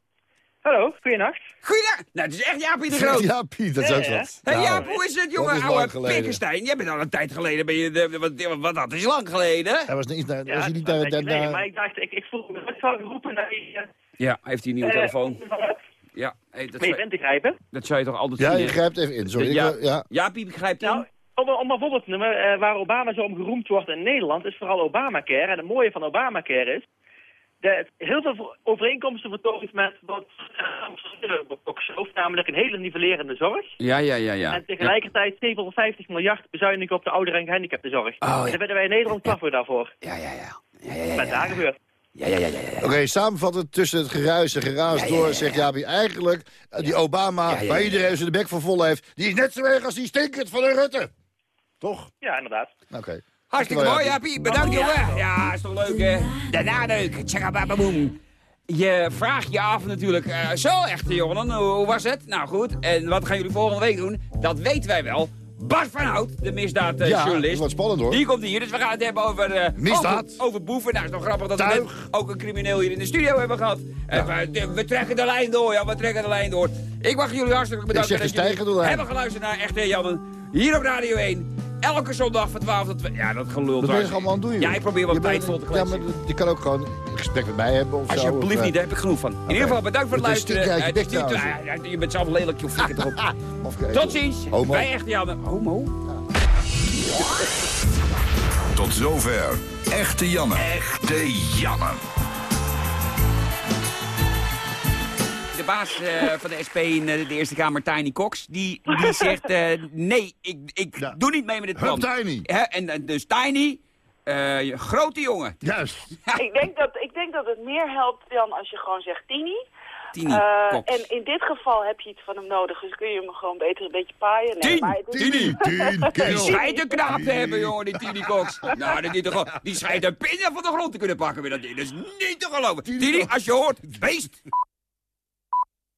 Hallo, goeienacht. Goeiedag! Nou, het is echt Jaapie de Groot. Ja, Piet, dat is ook wat. Hey Nou, Jaap, hoe is het, jongen? Oude geleden. Pikkenstein. Jij bent al een tijd geleden, ben je de, wat, wat, dat is lang geleden. Hij was niet was hij niet je, nee, maar ik dacht, ik, ik voelde me zo geroepen naar eh, Ja, heeft hij een nieuwe eh, telefoon? Ja, hey, dat, zou, vent te grijpen. dat zou je toch altijd Ja, je grijpt even in. Sorry. ik Ja. wil- ja. Jaapie begrijpt Nou, hem. om, om een voorbeeld te noemen, eh, waar Obama zo om geroemd wordt in Nederland, is vooral Obamacare. En het mooie van Obamacare is, de, heel veel overeenkomsten vertoont met wat Amsterdam namelijk een hele nivellerende zorg. Ja, ja, ja, ja. En tegelijkertijd 750 miljard bezuinigen op de ouderen en gehandicaptenzorg. Oh, ja. En daar werden wij in Nederland klappen voor daarvoor. Ja, ja, ja. ja, ja, Wat daar gebeurt. Ja, ja, ja, ja. ja. Oké, samenvattend tussen het geruis en geraas door, zegt Jaapie eigenlijk... eh, die Obama, waar iedereen zijn de bek voor vol heeft... die is net zo erg als die stinkert van de Rutte. Toch? Ja, inderdaad. Oké. Hartstikke mooi, Jaapie. Bedankt, jongen. Ja, is toch leuk, hè? Daarna leuk. Tjakabababoom. Je vraagt je af natuurlijk, eh, zo echte jongen, hoe, hoe was het? Nou goed, en wat gaan jullie volgende week doen? Dat weten wij wel. Bart van Hout, de misdaadjournalist. Ja, dat wordt spannend, hoor. Die komt hier, dus we gaan het hebben over... eh, Misdaad. Over, over boeven. Nou, is toch grappig dat we net ook een crimineel hier in de studio hebben gehad. En we, we trekken de lijn door, ja, we trekken de lijn door. Ik mag jullie hartelijk bedanken zeg de dat jullie hebben geluisterd naar Echte Jannen. Hier op Radio 1. Elke zondag van 12 tot 2. Ja, dat gelul Wat ben je allemaal aan het doen, joh? Ja, ik probeer wat tijd vol te Ja, kletsen. maar je kan ook gewoon een gesprek met mij hebben of zo. Alsjeblieft of, niet, daar heb ik genoeg van. In ieder geval, bedankt voor het Het is luisteren. uit je ja, ja, bent zelf lelijk, je flikker erop. Tot ziens. Homo. Bij Echte Jannen. Homo? Tot zover. Echte Janne. Echte Janne. De baas eh, van de SP in eh, de Eerste Kamer, Tiny Cox, die, die zegt... eh, nee, ik, ik doe niet mee met dit plan. Hup, Tiny. Hè, en dus Tiny, eh, je grote jongen. Juist. ik, denk dat, ik denk dat het meer helpt dan als je gewoon zegt Tini. Tini Eh, Cox. en in dit geval heb je iets van hem nodig, dus kun je hem gewoon beter een beetje paaien. Nee, Tien, maar het is- Tini, Die schijnt een knaap te hebben, jongen, die Tini Cox. Nou, dat is toch, die schijnt een pinda van de grond te kunnen pakken met dat is niet te geloven. Tini, als je hoort, beest.